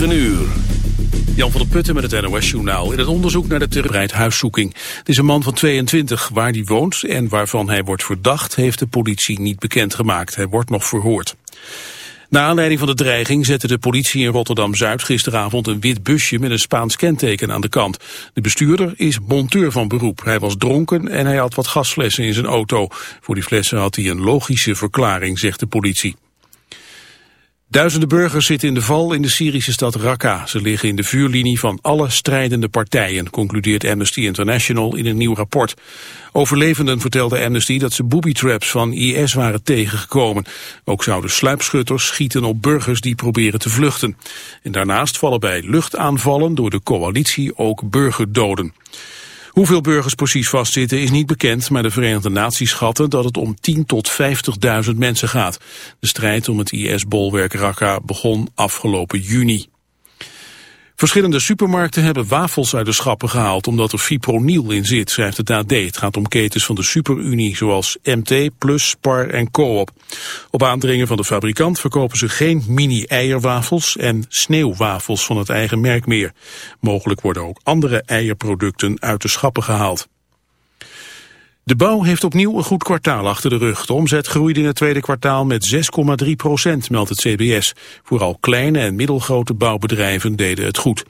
9 uur. Jan van der Putten met het NOS-journaal. In het onderzoek naar de terrein huiszoeking. Het is een man van 22. Waar hij woont en waarvan hij wordt verdacht... heeft de politie niet bekendgemaakt. Hij wordt nog verhoord. Na aanleiding van de dreiging zette de politie in Rotterdam-Zuid gisteravond een wit busje met een Spaans kenteken aan de kant. De bestuurder is monteur van beroep. Hij was dronken en hij had wat gasflessen in zijn auto. Voor die flessen had hij een logische verklaring, zegt de politie. Duizenden burgers zitten in de val in de Syrische stad Raqqa. Ze liggen in de vuurlinie van alle strijdende partijen, concludeert Amnesty International in een nieuw rapport. Overlevenden vertelde Amnesty dat ze booby-traps van IS waren tegengekomen. Ook zouden sluipschutters schieten op burgers die proberen te vluchten. En daarnaast vallen bij luchtaanvallen door de coalitie ook burgerdoden. Hoeveel burgers precies vastzitten is niet bekend, maar de Verenigde Naties schatten dat het om 10 tot 50.000 mensen gaat. De strijd om het IS-bolwerk Raqqa begon afgelopen juni. Verschillende supermarkten hebben wafels uit de schappen gehaald omdat er fipronil in zit, schrijft het AD. Het gaat om ketens van de superunie zoals MT, Plus, Spar en Coop. Op aandringen van de fabrikant verkopen ze geen mini-eierwafels en sneeuwwafels van het eigen merk meer. Mogelijk worden ook andere eierproducten uit de schappen gehaald. De bouw heeft opnieuw een goed kwartaal achter de rug. De omzet groeide in het tweede kwartaal met 6,3 procent, meldt het CBS. Vooral kleine en middelgrote bouwbedrijven deden het goed.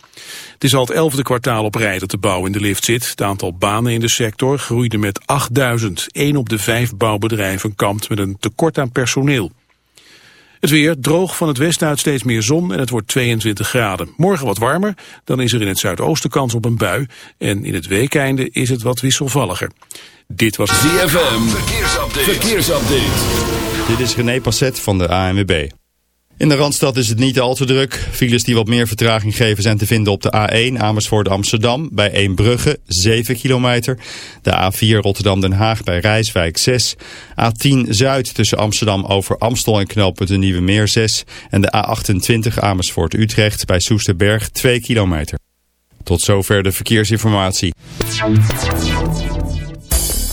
Het is al het elfde kwartaal op rij dat de bouw in de lift zit. Het aantal banen in de sector groeide met 8000. Eén op de vijf bouwbedrijven kampt met een tekort aan personeel. Het weer droog van het westen uit steeds meer zon en het wordt 22 graden. Morgen wat warmer, dan is er in het zuidoosten kans op een bui. En in het weekeinde is het wat wisselvalliger. Dit was ZFM. Verkeersupdate. Verkeersupdate. Dit is René Passet van de ANWB. In de Randstad is het niet al te druk. Files die wat meer vertraging geven zijn te vinden op de A1 Amersfoort Amsterdam bij Eembrugge 7 kilometer. De A4 Rotterdam Den Haag bij Rijswijk 6. A10 Zuid tussen Amsterdam over Amstel en knooppunt de Nieuwe Meer 6. En de A28 Amersfoort Utrecht bij Soesterberg 2 kilometer. Tot zover de verkeersinformatie.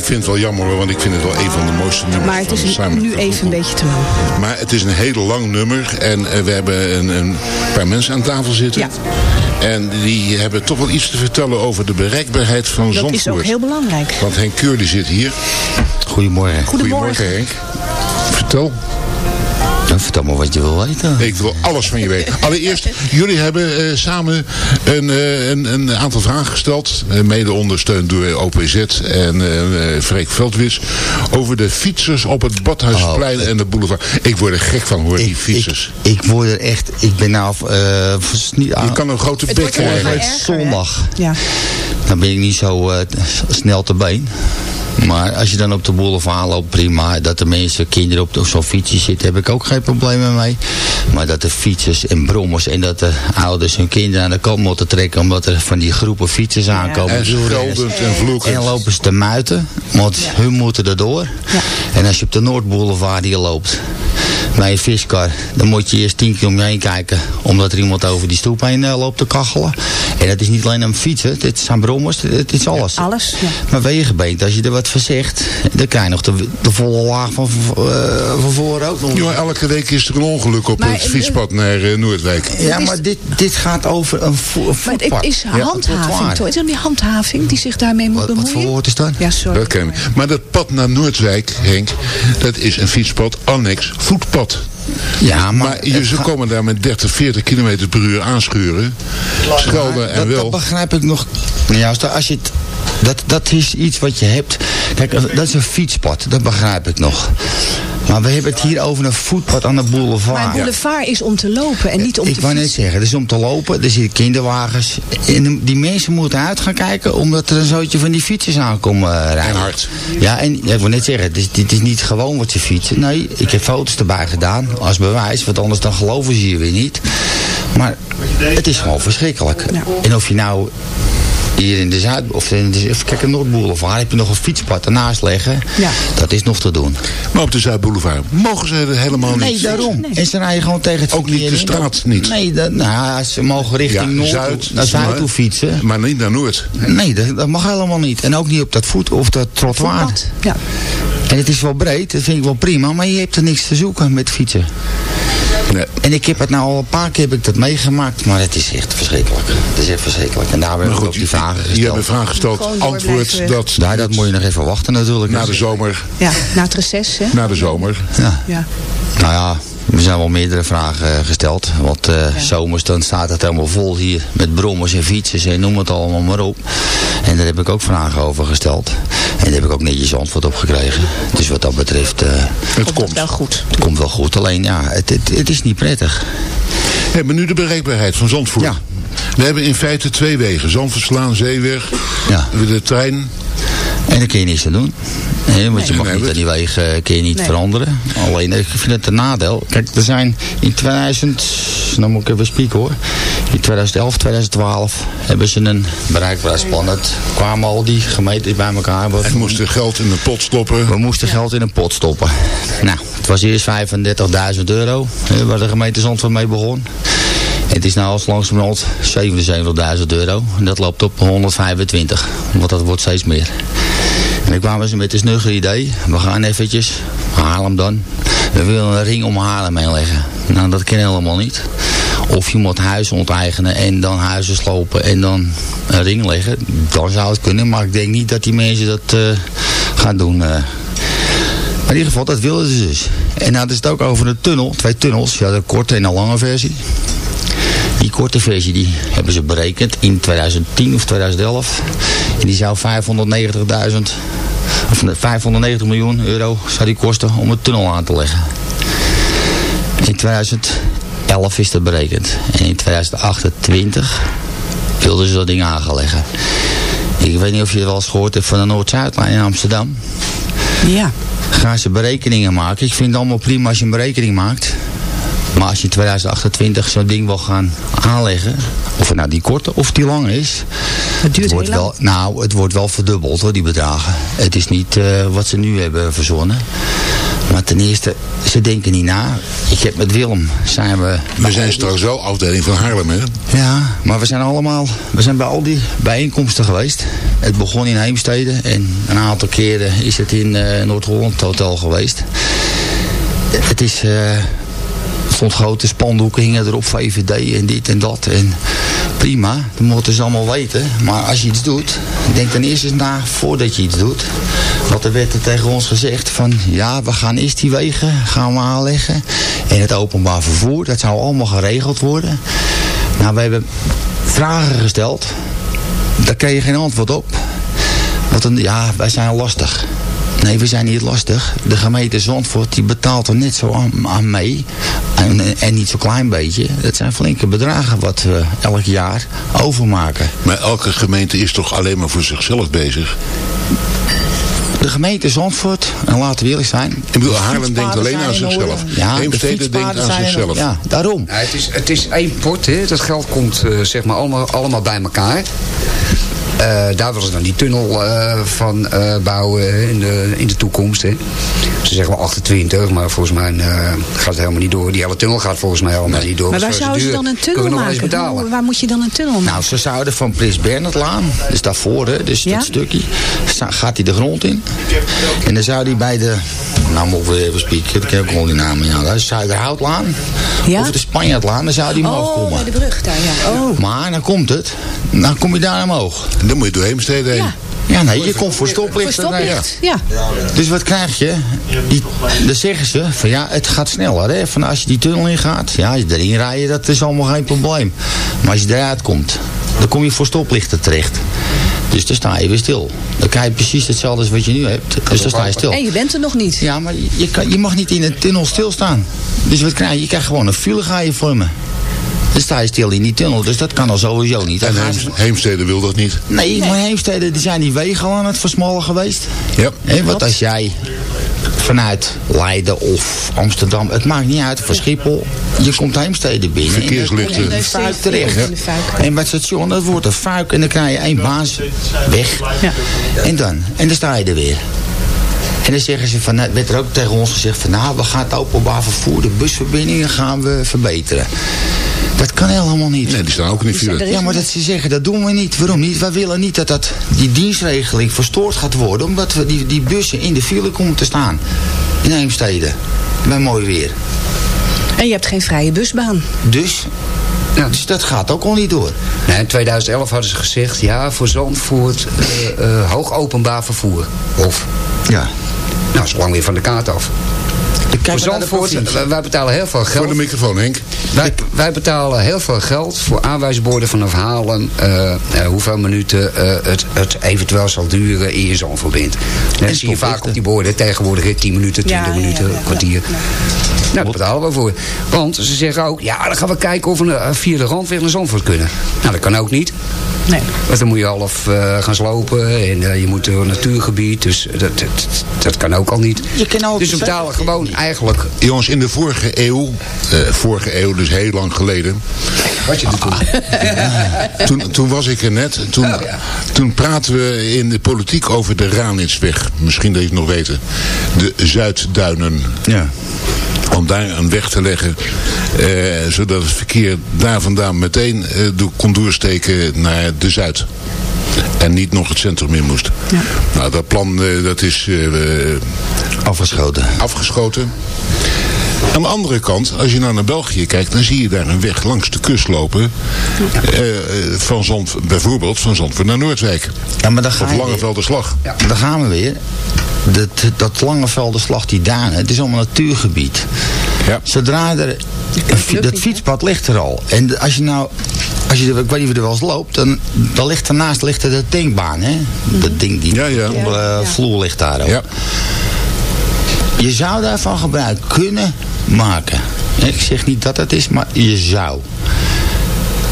Vind het wel jammer hoor, want ik vind het wel een van de mooiste nummers Maar het van is nu even een beetje te lang. Maar het is een heel lang nummer en eh, we hebben een, een paar mensen aan tafel zitten. Ja. En die hebben toch wel iets te vertellen over de bereikbaarheid van Dat Zandvoort. is ook heel belangrijk. Want Henk Keur die zit hier. Goedemorgen. Goedemorgen. Henk. Vertel. Vertel me wat je wil weten. Ik wil alles van je weten. Allereerst, jullie hebben eh, samen een, eh, een, een aantal vragen gesteld. eh, mede ondersteund door OPZ en Freek Veldwis. Over de fietsers op het Badhuisplein en de boulevard. Ik word er gek van hoor, die fietsers. ik, ik word er echt, ik ben nou, eh, niet aan, je kan een grote Het bek krijgen. maar hè? zondag. Ja. Dan ben ik niet zo eh, snel te been. Maar als je dan op de boulevard loopt, prima. Dat de mensen, kinderen op zo'n fietsje zitten, heb ik ook geen problemen mee. Maar dat de fietsers en brommers en dat de ouders hun kinderen aan de kant moeten trekken... omdat er van die groepen fietsers aankomen. En scheldend en vloekend. En lopen ze te muiten, want hun moeten erdoor. En als je op de Noordboulevard hier loopt, bij een viskar, dan moet je eerst tien keer om je heen kijken, omdat er iemand over die stoep heen eh, loopt te kachelen. En dat is niet alleen een fietsen, dit zijn brommers, dit is alles. Alles, ja. Maar wegenbeent, als je er wat van zegt, dan krijg je nog de, de volle laag van, eh, van voren ook nog. Joh, elke week is er een ongeluk op Maar, het fietspad naar eh, Noordwijk. Ja, maar dit, dit gaat over een, vo een Maar voetpad. het is Ja, handhaving, trottoir. toch? Is dat niet handhaving die zich daarmee moet Wat, wat bemoeien? voor woord is dat? Ja, sorry. Dat ken ik. Maar dat pad naar Noordwijk, Henk, dat is een fietspad annex voetpad. Klopt. Ja, maar, Maar je, ze gaat- komen daar met 30, 40 kilometer per uur aanschuren. Schelden en dat, wel. dat begrijp ik nog. Ja, als, je het, dat, dat is iets wat je hebt. Kijk, dat is een fietspad. Dat begrijp ik nog. Maar we hebben het hier over een voetpad aan de boulevard. Maar een boulevard is om te lopen en niet om ik te wou net zeggen, het is om te lopen, er zitten kinderwagens. En die mensen moeten uit gaan kijken omdat er een zootje van die fietsers aankomen eh, rijden. En hard. Ja, en ja, ik wil net zeggen, het is, dit is niet gewoon wat ze fietsen. Nee, ik heb foto's erbij gedaan als bewijs, want anders dan geloven ze je weer niet. Maar het is gewoon verschrikkelijk. En of je nou hier in de Zuid, of in de, even kijken, Noordboulevard, heb je nog een fietspad ernaast leggen. Ja. Dat is nog te doen. Maar op de Zuidboulevard mogen ze er helemaal niet. Nee, daarom. En ze rijden gewoon tegen het Ook niet de in. straat niet. Nee, dat, nou, ze mogen richting Ja, Noord, Zuid, naar Zuid maar- toe fietsen. Maar niet naar Noord. Nee, dat, dat mag helemaal niet. En ook niet op dat voet of dat trottoir. Ja. En het is wel breed, dat vind ik wel prima, maar je hebt er niks te zoeken met fietsen. Nee. En ik heb het nou al een paar keer heb ik dat meegemaakt, maar het is echt verschrikkelijk. Het is echt verschrikkelijk. En daar hebben we ook goed, die vragen je hebt gesteld. een vraag gesteld. Antwoord dat Nou, dat moet je nog even wachten natuurlijk. na de zomer. ja, na het reces, hè? Na de zomer. Ja. Ja. Nou ja, er zijn wel meerdere vragen eh, gesteld. Want eh, zomers dan staat het helemaal vol hier met brommers en fietsers en noem het allemaal maar op. En daar heb ik ook vragen over gesteld. En daar heb ik ook netjes antwoord op gekregen. Dus wat dat betreft, eh, Het Komt komt. wel goed. het komt wel goed. Alleen ja, het, het, het is niet prettig. Hey, maar nu de bereikbaarheid van Zandvoort. Ja. We hebben in feite twee wegen. Zandverslaan, Zeeweg. Ja. De trein. En daar kun je niks aan doen. Want je mag Nee, niet aan die wegen eh, kun je niet Nee. veranderen. Alleen, ik vind het een nadeel. Kijk, er zijn in 2000, nou moet ik even spieken hoor. In 2011, 2012 hebben ze een bereikbaarheidsplan. Het kwamen al die gemeentes bij elkaar. We, En moesten geld in de pot stoppen. we moesten geld in een pot stoppen. Nou, het was eerst 35.000 euro. Waar de gemeente Zandvoort mee begon. Het is nou als langzamerhand 77.000 euro. En dat loopt op 125. Want dat wordt steeds meer. En dan kwamen ze met een snugger idee. We gaan eventjes, Haarlem dan. We willen een ring om Haarlem heen leggen. Nou, dat kan helemaal niet. Of je moet huizen onteigenen en dan huizen slopen en dan een ring leggen. Dan zou het kunnen, maar ik denk niet dat die mensen dat eh, gaan doen. eh. Maar in ieder geval, dat wilden ze dus. En nou is het ook over een tunnel, twee tunnels. Ja, een korte en een lange versie. Die korte versie die hebben ze berekend in 2010 of 2011. En die zou 590.000, of nee, 590 miljoen euro zou die kosten om een tunnel aan te leggen. In 2011 is dat berekend. En in 2028 wilden ze dat ding aan gaan leggen. Ik weet niet of je het wel eens gehoord hebt van de Noord-Zuidlijn in Amsterdam. Ja. Gaan ze berekeningen maken. Ik vind het allemaal prima als je een berekening maakt. Maar als je in 2028 zo'n ding wil gaan aanleggen, of het nou die korte of die lange is, Het duurt wordt heel lang. wel, nou, het wordt wel verdubbeld hoor, die bedragen. Het is niet eh, wat ze nu hebben verzonnen. Maar ten eerste, ze denken niet na. Ik heb met Willem, zijn we... We zijn straks wel afdeling van Haarlem, hè? Ja, maar we zijn allemaal, we zijn bij al die bijeenkomsten geweest. Het begon in Heemstede en een aantal keren is het in eh, Noord-Holland Hotel geweest. Het is, eh, stond grote spandoeken, hingen erop VVD en dit en dat. En prima, dat moeten ze allemaal weten. Maar als je iets doet, denk dan eerst eens na voordat je iets doet. Want er werd er tegen ons gezegd van, ja, we gaan eerst die wegen gaan we aanleggen. En het openbaar vervoer, dat zou allemaal geregeld worden. Nou, we hebben vragen gesteld. Daar kreeg je geen antwoord op. Want een, ja, wij zijn lastig. Nee, we zijn niet lastig. De gemeente Zandvoort die betaalt er net zo aan, aan mee. En, en niet zo'n klein beetje. Dat zijn flinke bedragen wat we elk jaar overmaken. Maar elke gemeente is toch alleen maar voor zichzelf bezig? De gemeente Zandvoort, en laten we eerlijk zijn... Ik bedoel, Haarlem denkt alleen aan zichzelf. Ja, de Heemstede denkt aan zichzelf. Ja, daarom. Ja, het, is, het is één pot, hè. dat geld komt eh, zeg maar allemaal, allemaal bij elkaar. Eh, daar willen ze dan die tunnel eh, van eh, bouwen in de, in de toekomst. Hè. Ze zeggen wel 28, maar volgens mij eh, gaat het helemaal niet door. Die hele tunnel gaat volgens mij helemaal niet door. Maar waar zouden ze duur. dan een tunnel we maken? Hoe- waar moet je dan een tunnel maken? Nou, ze zouden van Prins Bernhardlaan, dus daarvoor, hè, dus Ja? dat stukje, gaat hij de grond in. En dan zou hij bij de, nou moet ik even spieken, ik heb ook al die namen, ja, dat is Zuiderhoutlaan. Ja? Of de Spanjaardlaan, dan zou die omhoog oh, komen. bij de brug daar, ja. Oh. Maar dan komt het, dan kom je daar omhoog. Dan moet je door Heemstede heen. Ja. Ja, nee, je komt voor Voor stoplichten. stoplicht, ja. Dus wat krijg je? Die, dan zeggen ze van ja, het gaat sneller. Hè? Van als je die tunnel ingaat, ja, als je erin rijdt, dat is allemaal geen probleem. Maar als je eruit komt, dan kom je voor stoplichten terecht. Dus dan sta je weer stil. Dan krijg je precies hetzelfde als wat je nu hebt. Dus dan sta je stil. En je bent er nog niet. Ja, maar je, kan, je mag niet in een tunnel stilstaan. Dus wat krijg je? Je krijgt gewoon een file ga je vormen. Dan sta je stil in die tunnel, dus dat kan al sowieso niet. En gaan ze- Heem- Heemstede wil dat niet. Nee, maar Heemstede die zijn die wegen al aan het versmallen geweest. Ja. Hé, want als jij vanuit Leiden of Amsterdam, het maakt niet uit, voor Schiphol, je komt Heemstede binnen. Verkeerslichten. En dan kom je in de fuik terecht. En bij het station, dat wordt een fuik en dan krijg je één baas weg. Ja. En dan, en dan sta je er weer. En dan zeggen ze van, nou, werd er ook tegen ons gezegd van, nou, we gaan het openbaar vervoer, de busverbindingen gaan we verbeteren. Dat kan helemaal niet. Nee, die staan ook in de file. Ja, maar dat ze zeggen, dat doen we niet. Waarom niet? Wij willen niet dat, dat die dienstregeling verstoord gaat worden. Omdat we die, die bussen in de file komen te staan. In Heemstede. Bij mooi weer. En je hebt geen vrije busbaan. Dus, Ja. dus dat gaat ook al niet door. Nee, in 2011 hadden ze gezegd, ja, voor Zandvoort eh, hoog openbaar vervoer. Of, Ja. nou, is lang weer van de kaart af. Kijk voor Zandvoort, provincie. wij, wij betalen heel veel Voor geld. de microfoon, Henk. Wij, wij betalen heel veel geld voor aanwijsborden vanaf Halen. eh, eh, hoeveel minuten eh, het, het eventueel zal duren eer je Zandvoort bent. Dan zie je vaak op die borden tegenwoordig hè, 10 minuten, 20 Ja, ja, ja, minuten, ja, ja. kwartier. Nou, daar betalen we voor. Want ze zeggen ook, ja, dan gaan we kijken of we eh, via de randweg naar Zandvoort kunnen. Nou, dat kan ook niet. Nee. Want dan moet je half eh, gaan slopen en eh, je moet door een natuurgebied. Dus dat, dat, dat kan ook al niet. Je kan dus we betalen gewoon eigenlijk... Jongens, in de vorige eeuw, eh, vorige eeuw, dus heel lang geleden. Wat je doet. Toen, toen was ik er net. Toen, toen praten we in de politiek over de Ranitsweg. Misschien dat je het nog weten. De Zuidduinen. Ja. Om daar een weg te leggen. eh, zodat het verkeer daar vandaan meteen eh, door- kon doorsteken naar de Zuid. En niet nog het centrum in moest. Nou, dat plan eh, dat is eh, Afgeschoten. afgeschoten. Aan de andere kant, als je nou naar België kijkt, dan zie je daar een weg langs de kust lopen. eh, eh, van Zand, bijvoorbeeld van Zandvoort naar Noordwijk. Ja, maar dan Of. Langevelderslag. Daar gaan we weer. Dat, dat Langevelderslag, die Danen, het is allemaal natuurgebied. Ja. Zodra er... dat fietspad ligt er al. En als je nou... Als je, er- ik weet niet of je er wel eens loopt, dan, dan ligt daarnaast ligt er de tankbaan, hè? Dat ding, die Ja, ja. eh, vloer ligt daar ook. Ja. Je zou daarvan gebruik kunnen maken. Ik zeg niet dat het is, maar je zou.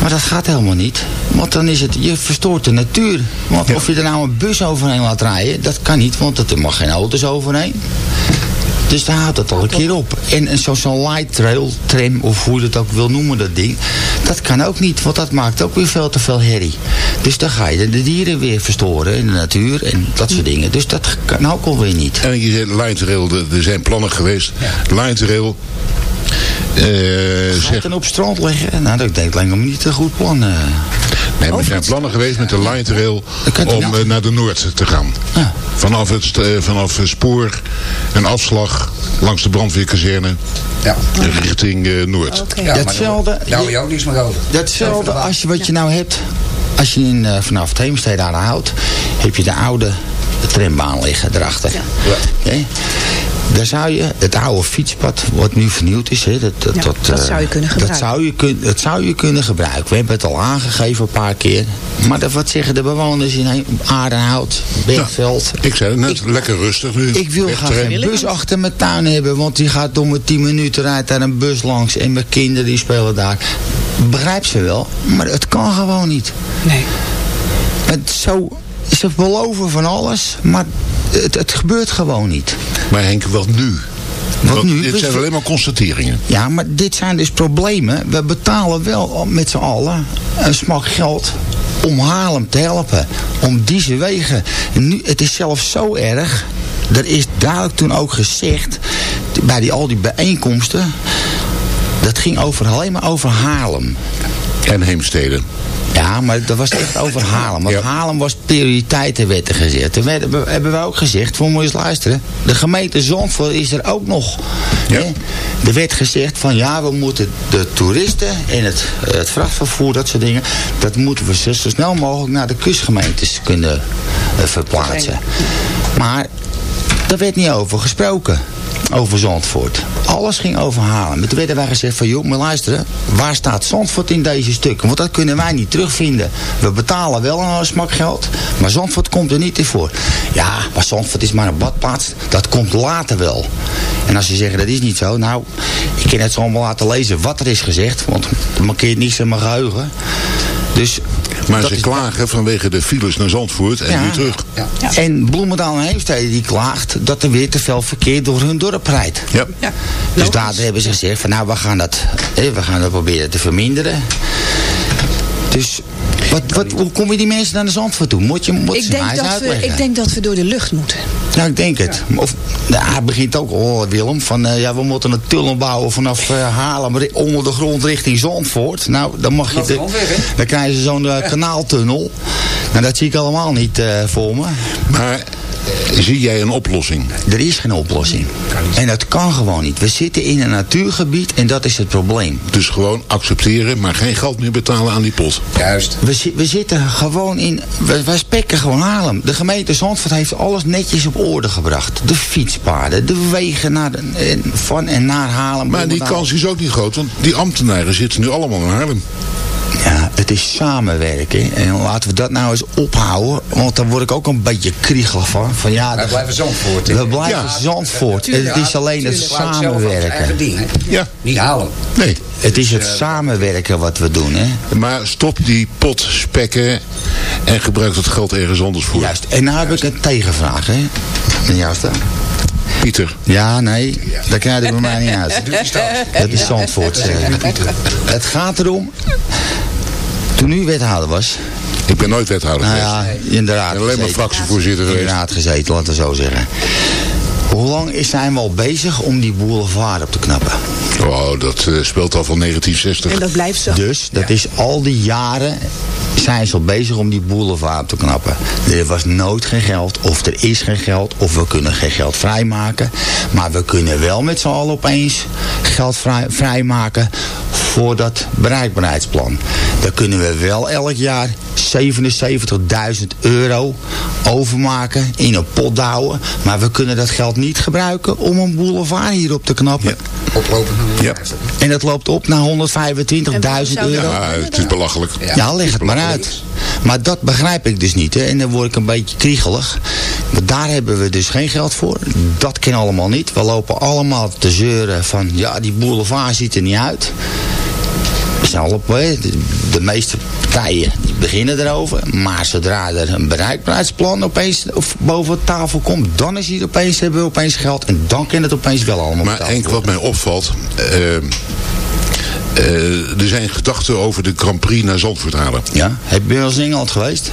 Maar dat gaat helemaal niet. Want dan is het, je verstoort de natuur. Want of je er nou een bus overheen laat rijden, dat kan niet, want er mag geen auto's overheen. Dus daar houdt het al een keer op. En, en zo- zo'n light trail, tram, of hoe je dat ook wil noemen, dat ding. Dat kan ook niet, want dat maakt ook weer veel te veel herrie. Dus dan ga je de, dieren weer verstoren in de natuur en dat soort dingen. Dus dat kan ook alweer niet. En je zei Line Trail, er zijn plannen geweest. Line Trail... eh, Ga je zegt, het dan op strand leggen? Nou, dat denk ik me niet een goed plan. eh. nee, maar er zijn plannen geweest met de toch om eh, naar de Noord te gaan. Ja. Vanaf het, eh, vanaf het spoor, een afslag langs de brandweerkazerne Ja. richting eh, Noord. Oké. Ja, Datzelfde- je ook niks meer over. Datzelfde als je wat je nou hebt. Als je in, eh, vanaf het Heemstede aan de hout. Heb je de oude trambaan liggen erachter. Oké? Daar zou je het oude fietspad, wat nu vernieuwd is. Hè, dat, dat, Ja, dat, dat eh, zou je kunnen Dat gebruiken. zou je, kun, dat zou je kunnen gebruiken. We hebben het al aangegeven een paar keer. Maar dat, wat zeggen de bewoners in Aardenhout, Bergveld? Ik zei het net, lekker rustig nu. Ik wil graag een bus achter mijn tuin hebben, want die gaat om de 10 minuten rijdt daar een bus langs en mijn kinderen die spelen daar. Begrijp ze wel, maar het kan gewoon niet. Nee. Het zo, ze beloven van alles, maar het, het gebeurt gewoon niet. Maar Henk, wat nu? Wat nu? Dit zijn alleen maar constateringen. Ja, maar dit zijn dus problemen. We betalen wel met z'n allen een smak geld om Haarlem te helpen. Om deze wegen. En nu, het is zelfs zo erg. Er is duidelijk toen ook gezegd, bij die, al die bijeenkomsten, dat ging over, alleen maar over Haarlem. En Heemstede. Ja, maar dat was echt over Haarlem. Want Ja. Haarlem was prioriteiten werd er gezet. Toen werden we- hebben we ook gezegd, voor moet je eens luisteren. De gemeente Zandvoort is er ook nog. Ja. Hè? Er werd gezegd van ja, we moeten de toeristen en het, het vrachtvervoer, dat soort dingen. Dat moeten we zo, zo snel mogelijk naar de kustgemeentes kunnen eh, verplaatsen. Maar daar werd niet over gesproken. Over Zandvoort. Alles ging over Haarlem. Toen werden wij gezegd van, joh, maar luisteren. Waar staat Zandvoort in deze stukken? Want dat kunnen wij niet terugvinden. We betalen wel een smak geld. Maar Zandvoort komt er niet in voor. Ja, maar Zandvoort is maar een badplaats. Dat komt later wel. En als ze zeggen, dat is niet zo. Nou, ik kan het zo allemaal laten lezen wat er is gezegd. Want er markeert niets in mijn geheugen. Dus... Maar dat ze klagen vanwege de files naar Zandvoort en Ja. weer terug. En Bloemendaal en Heemstede die klaagt dat er weer te veel verkeer door hun dorp rijdt. Ja. Ja. Dus daar hebben ze gezegd van nou we gaan dat, hè, we gaan dat proberen te verminderen. Dus wat, wat, hoe kom je die mensen naar de Zandvoort toe? Moet je, moet Ik ze denk, dat we, ik denk dat we door de lucht moeten. Ja, ik denk het. Of, nou, het begint ook, oh Willem, van eh, ja, we moeten een tunnel bouwen vanaf eh, Haarlem ri- onder de grond richting Zandvoort. Nou, dan mag je, de dan krijgen ze zo'n eh, kanaaltunnel. Nou, dat zie ik allemaal niet eh, voor me. Maar eh, zie jij een oplossing? Er is geen oplossing. En dat kan gewoon niet. We zitten in een natuurgebied en dat is het probleem. Dus gewoon accepteren, maar geen geld meer betalen aan die pot. Juist. We, we zitten gewoon in... We, wij spekken gewoon Haarlem. De gemeente Zandvoort heeft alles netjes op orde gebracht. De fietspaden, de wegen naar de, en, van en naar Haarlem. Maar die kans is ook niet groot, want die ambtenaren zitten nu allemaal in Haarlem. Ja, het is samenwerken. En laten we dat nou eens ophouden. Want daar word ik ook een beetje kriegelig van. van ja, Wij de- blijven Zandvoort. hè? we blijven Ja. Zandvoort. Het is alleen het samenwerken. ding? Ja. Niet halen. Nee. Het is het samenwerken wat we doen, hè. Maar stop die pot spekken en gebruik dat geld ergens anders voor. Juist. En nou heb ik een tegenvraag, hè. Juist, hè? Pieter. Ja, nee, dat krijg je bij mij niet uit. Dat is Zandvoort. eh. Het gaat erom, toen u wethouder was, Ik ben nooit wethouder nou geweest. ja, in de raad Ik ben alleen maar fractievoorzitter In de geweest. raad gezeten, laten we zo zeggen. Hoe lang is- zijn we al bezig om die boulevard op te knappen? Oh, dat eh, speelt al van 1960. En dat blijft zo. Dus, dat is al die jaren zijn ze al bezig om die boulevard op te knappen. Er was nooit geen geld, of er is geen geld, of we kunnen geen geld vrijmaken. Maar we kunnen wel met z'n allen opeens geld vrij, vrijmaken voor dat bereikbaarheidsplan. Dan kunnen we wel elk jaar 77.000 euro overmaken, in een pot douwen. Maar we kunnen dat geld niet gebruiken om een boulevard hierop te knappen. Oplopen. Ja. En dat loopt op naar 125.000 zou euro. Ja, het is belachelijk. Ja, leg het maar uit. Maar dat begrijp ik dus niet. Hè. En dan word ik een beetje kriegelig. Maar daar hebben we dus geen geld voor. Dat kan allemaal niet. We lopen allemaal te zeuren van... ja, die boulevard ziet er niet uit. zijn al op, hè, de, de meeste partijen die beginnen erover. Maar zodra er een bereikbaarheidsplan opeens of boven de tafel komt, dan is hier opeens, hebben we opeens geld. En dan kan het opeens wel allemaal Maar enkel wat mij opvalt... eh, er zijn gedachten over de Grand Prix naar Zandvoort halen. Ja, heb je wel eens in Engeland geweest?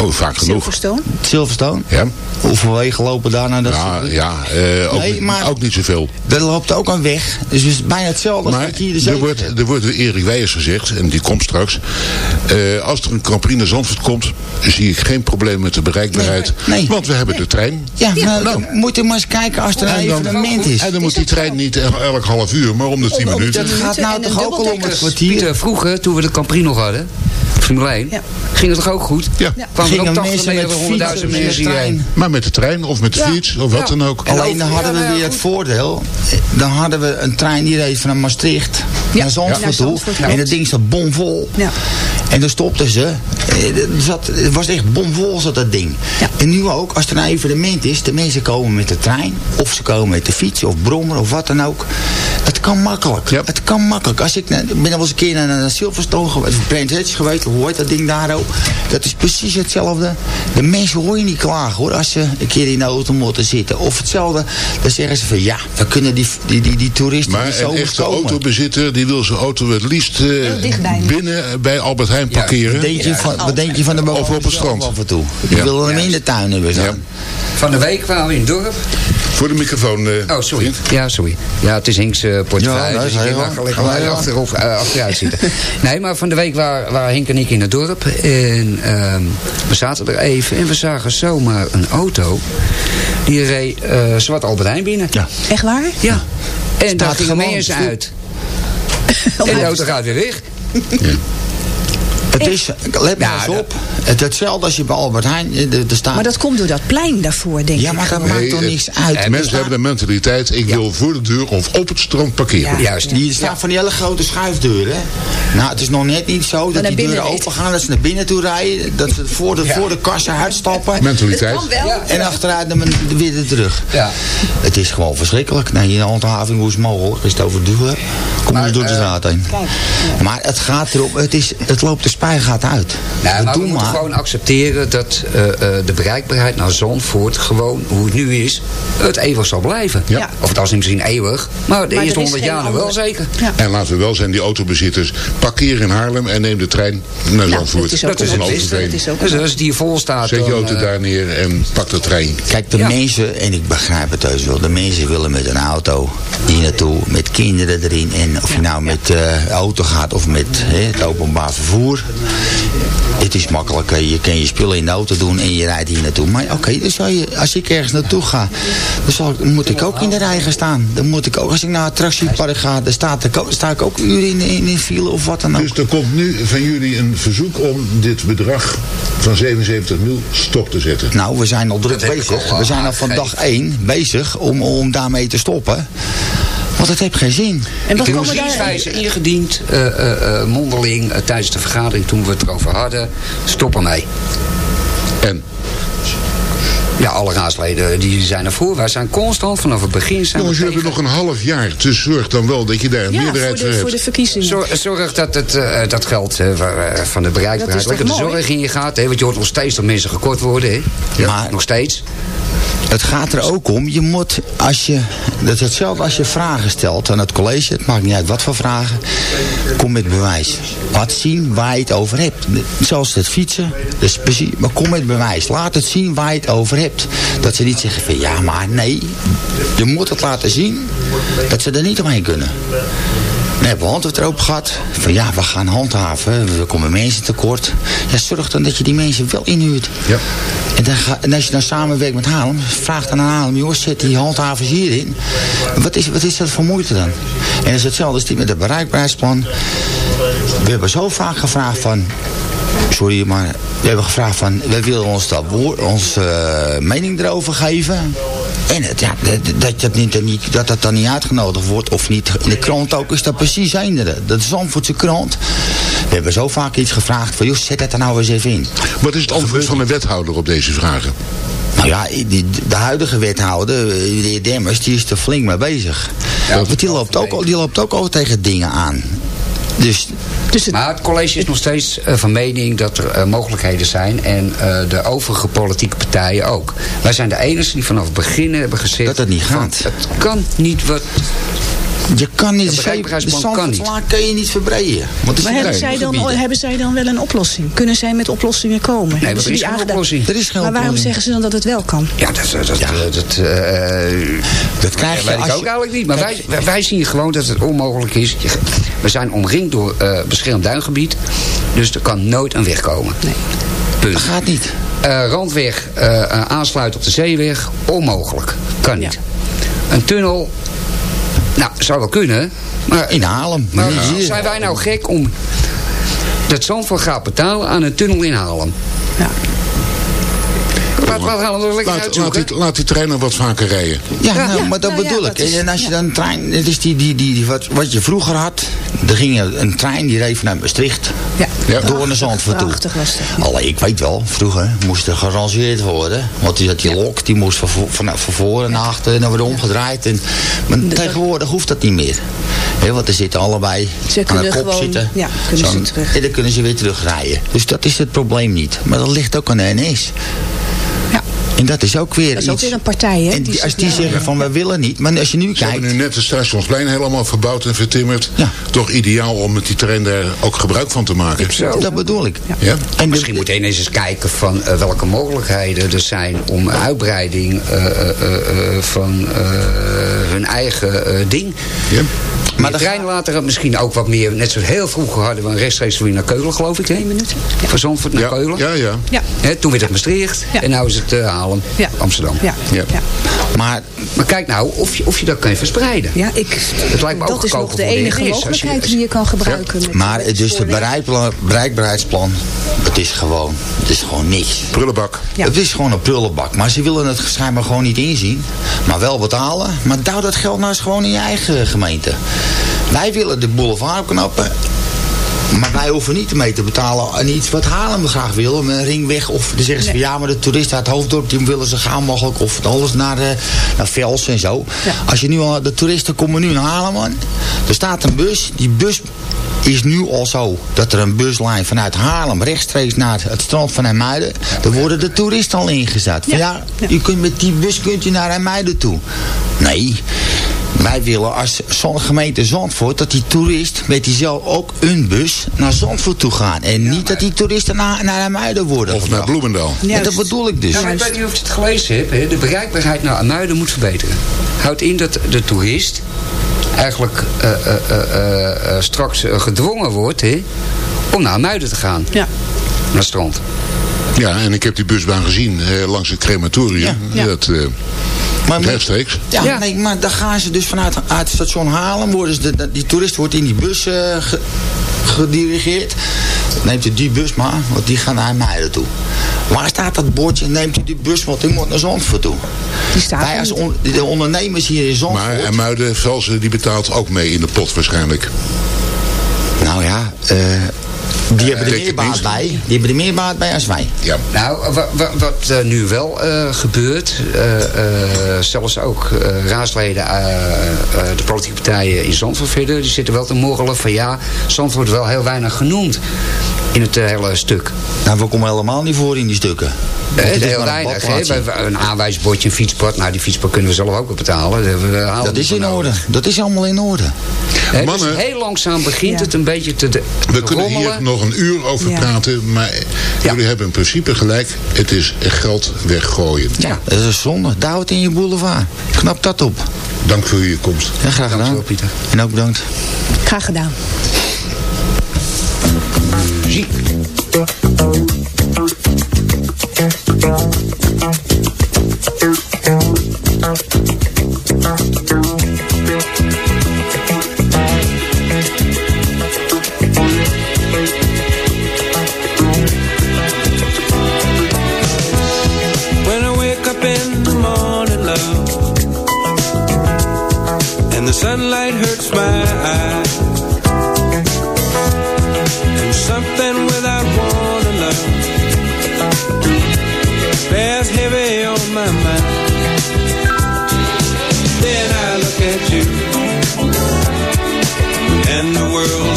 Oh, vaak genoeg. Silverstone? Silverstone? Ja, Hoeveel wegen lopen daar naar dat ja, ja eh, ook, Nee, niet- maar- ook niet zoveel. Er loopt ook een weg. Dus het is bijna hetzelfde als Maar je hier de er wordt, er wordt door Erik Weijers gezegd, en die komt straks... eh, als er een Grand Prix naar Zandvoort komt... zie ik geen probleem met de bereikbaarheid. Nee, nee. Want we hebben de trein. Ja, nou, nou. dan moet je maar eens kijken als er een evenement is. en dan moet die trein niet el- elk half uur, maar om de tien Om- om minuten. Dat gaat nou toch ook al om het kwartier? Pieter, vroeger, toen we de Campri nog hadden, Formule 1, Ja. ging het toch ook goed? Ja. Ja. Kwamen er ook Gingen 80 mensen met meter, fietsen 100.000 met de mensen hierheen. trein. Maar met de trein of met de Ja. fiets of wat dan ook. Alleen dan hadden we weer het voordeel. eh, Dan hadden we een trein die reed van Maastricht Ja, naar Zandvoort naar toe. En dat ding zat bomvol. Ja. En dan stopten ze. Eh, zat, het was echt bomvol zat dat ding. Ja. En nu ook, als er een evenement is. De mensen komen met de trein. Of ze komen met de fiets of brommer of wat dan ook. Het kan makkelijk. Ja. Het kan makkelijk. Als ik, ben al eens een keer naar, naar Silverstone geweest. Of Brands Hatch geweest. Hoe heet dat ding daar ook? Dat is precies hetzelfde. De mensen hoor je niet klagen hoor. Als ze een keer in de auto moeten zitten. Of hetzelfde. Dan zeggen ze van ja. We kunnen die, die, die, die toeristen Maar die een zomers echte autobezitter die wil zijn auto het liefst eh, dichtbij. binnen bij Albert Heijn parkeren. Wat denk je van, wat denk je van de Of op het strand. af en toe? Die Ja. willen hem in de tuin hebben. Ja. Van de week waren we in het dorp. Voor de microfoon. eh, Oh, sorry. vriend. Ja, sorry. Ja, het is Hink's eh, portefeuille. Ja, dus ik mag Ja, ja. achterop, eh, achteruit zitten. nee, maar van de week waren, waren Henk en ik in het dorp. En ehm, we zaten er even. En we zagen zomaar een auto. Die reed eh zwart Albert Heijn binnen. Ja. Echt waar? Ja. En daar gingen mensen stil. uit. En de auto gaat weer weg. Het is, let maar Ja, eens op. Het, hetzelfde als je bij Albert Heijn, eh, er er staat... Maar dat komt door dat plein daarvoor, denk ja, ik. maar dat maakt toch Nee, niks het- uit. Er Mensen hebben de mentaliteit, ik wil voor de deur of op het strand parkeren. Ja. Juist. Die staan van die hele grote schuifdeuren. Nou, het is nog net niet zo dat die deuren open gaan, dat ze naar binnen toe rijden, dat ze voor de, voor de kassa uitstappen. Mentaliteit. En achteruit weer er terug. Ja. Het is gewoon verschrikkelijk. Nou, hier in handhaving, hoe is het mogelijk? Is het over duwen? Kom Maar, je door de eh, straat heen. Maar het gaat erop, het, is, het loopt de spuigaat uit. Nou, maar we moeten maar. gewoon accepteren dat eh, eh, de bereikbaarheid naar Zandvoort gewoon, hoe het nu is, het eeuwig zal blijven. Ja. Of het is misschien eeuwig, maar de Maar eerste er is 100 geen jaar nog wel zeker. Ja. En laten we wel zijn, die autobezitters, parkeer in Haarlem en neem de trein naar Zandvoort. dat is ook Dat is een. Overveen. Dus als die vol staat, Zet je auto eh, daar neer en pak de trein. Kijk, de Ja. mensen, en ik begrijp het heus wel, de mensen willen met een auto hier naartoe, met kinderen erin. En of je nou met eh auto gaat of met hè, het openbaar vervoer. Het is makkelijk, hè. je kan je spullen in de auto doen en je rijdt hier naartoe. Maar oké, dan zou je, als ik ergens naartoe ga, dan, zal ik, dan moet ik ook in de rij gaan staan. Dan moet ik ook, als ik naar het attractiepark ga, dan ook, sta ik ook uren in, in, in file of wat dan ook. Dus er komt nu van jullie een verzoek om dit bedrag van 77 mil stop te zetten. Nou, we zijn al druk bezig. We zijn al van dag aangegeven. 1 bezig om, om daarmee te stoppen. Want het heeft geen zin. En wat Ik heb komen daar... bezienswijze ingediend, eh, eh, eh, mondeling, tijdens de vergadering toen we het erover hadden. Stop ermee. En Ja, alle raadsleden die zijn ervoor. Wij zijn constant vanaf het begin zijn jongens, jullie hebben nog een half jaar. Dus zorg dan wel dat je daar een Ja, meerderheid voor voor de, voor de verkiezingen. Zorg, zorg dat het, eh, dat geld eh, waar, eh, van de Dat bereikbaarheid is lekker de zorg in je gaat. Hè? Want je hoort nog steeds dat mensen gekort worden. Hè? Ja, Maar- nog steeds. Het gaat er ook om, je moet, als je, dat is hetzelfde als je vragen stelt aan het college, het maakt niet uit wat voor vragen, kom met bewijs. Laat zien waar je het over hebt. Zoals het fietsen, dat is precies, maar kom met bewijs. Laat het zien waar je het over hebt. Dat ze niet zeggen van ja, maar nee, je moet het laten zien dat ze er niet omheen kunnen. Dan hebben we hand erop gehad. Van ja, we gaan handhaven. Er komen mensen tekort. Ja, zorg dan dat je die mensen wel inhuurt. Ja. En, dan ga, en als je dan samenwerkt met Haarlem, vraag dan aan Haarlem, joh, zet die handhavers hierin. Wat is, wat is dat voor moeite dan? En dat is hetzelfde als die met het bereikbaarheidsplan. We hebben zo vaak gevraagd van, sorry, maar we hebben gevraagd van, we willen ons dat woord, onze eh, mening erover geven. En het, ja, dat, dat, dat, niet, dat dat dat dan niet uitgenodigd wordt of niet. In de krant ook is dat precies einde. Dat is Zandvoortse krant. We hebben zo vaak iets gevraagd van, joh, zet dat er nou eens even in. Wat is het antwoord van de wethouder op deze vragen? Nou ja, die, de huidige wethouder, eh, de heer Demmers, die is er flink mee bezig. Want die loopt, ook, die loopt ook al tegen dingen aan. Dus Maar het college is nog steeds eh, van mening dat er eh, mogelijkheden zijn. En eh, de overige politieke partijen ook. Wij zijn de enige die vanaf het begin hebben gezegd... Dat het niet gaat. het kan niet wat... je kan niet, De de kan niet. Kan je niet verbreden. Want er Maar hebben zij, dan, gebieden. hebben zij dan wel een oplossing? Kunnen zij met oplossingen komen? Nee, er is geen aangedaan? oplossing. Er is geen Maar waarom oplossing. zeggen ze dan dat het wel kan? Ja, dat, dat, dat, Ja. dat, eh, Dat krijg je weet ik als ook je- eigenlijk niet. Maar wij, wij, wij zien gewoon dat het onmogelijk is. We zijn omringd door eh beschermd duingebied. Dus er kan nooit een weg komen. Punt. Dat gaat niet. Eh, randweg eh, eh, aansluiten op de zeeweg, onmogelijk. Kan niet. Een tunnel, nou, zou wel kunnen. Maar, In Haarlem. maar zijn wij nou gek om dat Zandvoort gaat betalen aan een tunnel in Haarlem? Ja. Laat, die, laat die treinen wat vaker rijden. Ja, Ja, nou, ja. maar dat Nou ja, bedoel dat ik. is- en als je ja. dan een trein... Het is die, die, die, die, wat, wat je vroeger had. Er ging een, een trein die reed vanuit Maastricht. Ja. Ja. Door naar Zandvoort toe. Prachtig was dat. Alleen, ik weet wel, vroeger moest er gerangeerd worden. Want die, die lok, die moest van, van, van voren naar achter en dan weer omgedraaid. En, maar tegenwoordig hoeft dat niet meer. Hè, want er zitten allebei Ze aan de kunnen kop gewoon- zitten. ja, kunnen ze terug. En dan kunnen ze weer terugrijden. Dus dat is het probleem niet. Maar dat ligt ook aan de NS. En dat is ook weer Dat is ook weer een partij, hè? En die, als die zeggen van, we willen niet. Maar als je nu Ze hebben kijkt... nu net het stationsplein helemaal verbouwd en vertimmerd. Ja. Toch ideaal om met die trein daar ook gebruik van te maken. Dat bedoel ik. Ja? En de- Misschien moet ineens eens kijken van eh, welke mogelijkheden er zijn om uitbreiding eh, eh, eh, eh, van eh, hun eigen eh, ding. Ja. Maar de dan trein later misschien ook wat meer, net zoals heel vroeger hadden we een rechtstreeks weer naar Keulen geloof ik. Hè? minuten. Ja. Van Zandvoort naar Ja, Keulen. ja, ja. Ja. Hè, toen werd het Maastricht Ja. en nu is het uh, Haarlem, Ja. Amsterdam. Ja. Ja. Ja. Maar Maar kijk nou of je, of je dat kan verspreiden. Ja, ik, Het lijkt me ook dat is nog de de enige je- mogelijkheid die je kan gebruiken. met- Maar dus de spoorweg. bereikplan- bereikbaarheidsplan, het is gewoon, het is gewoon niks. Prullenbak. Ja. Het is gewoon een prullenbak. Maar ze willen het schijnbaar gewoon niet inzien. Maar wel betalen. Maar douw dat geld nou eens gewoon in je eigen gemeente. Wij willen de boulevard opknappen. Maar wij hoeven niet mee te betalen aan iets wat Haarlem graag wil. Een ringweg. Of dan zeggen ze van ja, maar de toeristen uit het hoofddorp die willen zo gaan mogelijk. Of alles naar, eh naar Vels en zo. Ja. Als je nu al, de toeristen komen nu naar Haarlem aan. Er staat een bus. Die bus is nu al zo dat er een buslijn vanuit Haarlem rechtstreeks naar het strand van Hermuiden. Daar worden de toeristen al ingezet. Van ja, Ja. U kunt met die bus kunt u naar Hermuiden toe. Nee. Wij willen als zo'n gemeente Zandvoort dat die toerist met diezelfde ook een bus naar Zandvoort toe gaat. En niet dat die toeristen naar, naar Hermuiden worden Of naar. Bloemendaal. Ja, dat bedoel ik dus. Ja, maar ik weet niet of je het gelezen hebt. Hè. De bereikbaarheid naar Amuiden moet verbeteren. Houdt in dat de toerist eigenlijk eh, eh, eh, straks gedwongen wordt hè, om naar Amuiden te gaan. Ja. Naar het strand. Ja, en ik heb die busbaan gezien eh, langs het crematorium. Ja. Ja. Dat, eh, Maar rechtstreeks. Ja, Ja. Nee, maar dan gaan ze dus vanuit uit het station Haarlem. Worden ze de, die toerist wordt in die bus eh, ge- gedirigeerd. Neemt u die bus maar, want die gaan naar Muiden toe. Waar staat dat bordje? Neemt u die bus, want die moet naar Zandvoort toe. Die staat Wij er als niet. on- de ondernemers hier in Zandvoort... Maar en Muiden, Velsen, die betaalt ook mee in de pot waarschijnlijk. Nou ja, eh, die hebben er meer baat bij. Die hebben er meer baat bij als wij. Ja. Nou, wa- wa- wat eh, nu wel eh, gebeurt, eh, eh, zelfs ook eh, raadsleden, eh, eh, de politieke partijen in Zandvoort verder, die zitten wel te morrelen van ja, Zandvoort wordt wel heel weinig genoemd in het eh, hele stuk. Nou, we komen helemaal niet voor in die stukken. Eh, het is heel weinig. hè. Een aanwijsbordje, een fietspad. Nou, die fietspad kunnen we zelf ook wel betalen. We- halen Dat is in nodig. orde. Dat is allemaal in orde. Hè, dus Mannen. heel langzaam begint Ja. het een beetje te, de, We kunnen hier rommelen. Nog een uur over Ja. praten, maar jullie hebben in principe gelijk. Het is geld weggooien. Ja, dat is zonde. Douw het in je boulevard. Knap dat op. Dank voor je komst. Ja, graag gedaan. Dankjewel, Pieter. En ook bedankt. Graag gedaan. Muziek. in the world.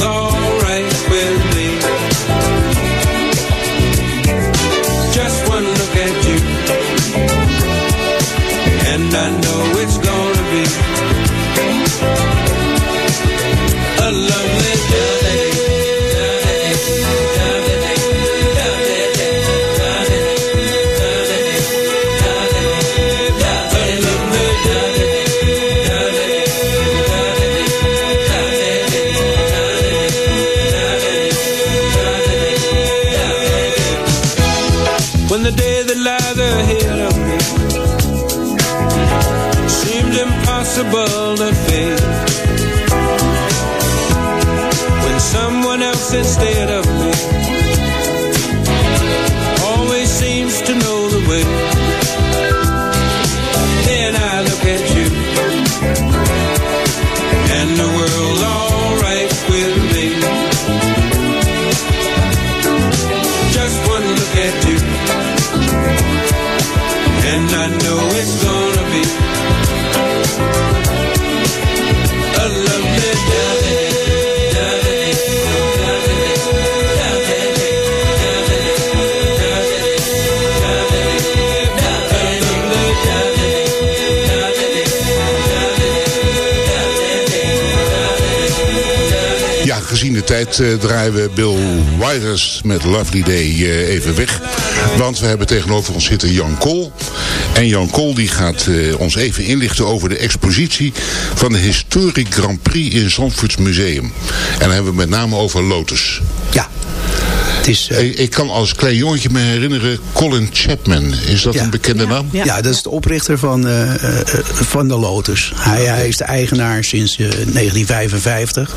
Met Lovely Day eh, even weg. Want we hebben tegenover ons zitten Jan Kool. En Jan Kool die gaat eh, ons even inlichten over de expositie van de Historic Grand Prix in Zandvoorts Museum. En dan hebben we met name over Lotus. Is, eh, Ik, ik kan als klein jongetje me herinneren Colin Chapman. Is dat Ja. een bekende naam? ja. dat is de oprichter van, eh, eh, van de Lotus. Hij, hij is de eigenaar sinds eh, 1955.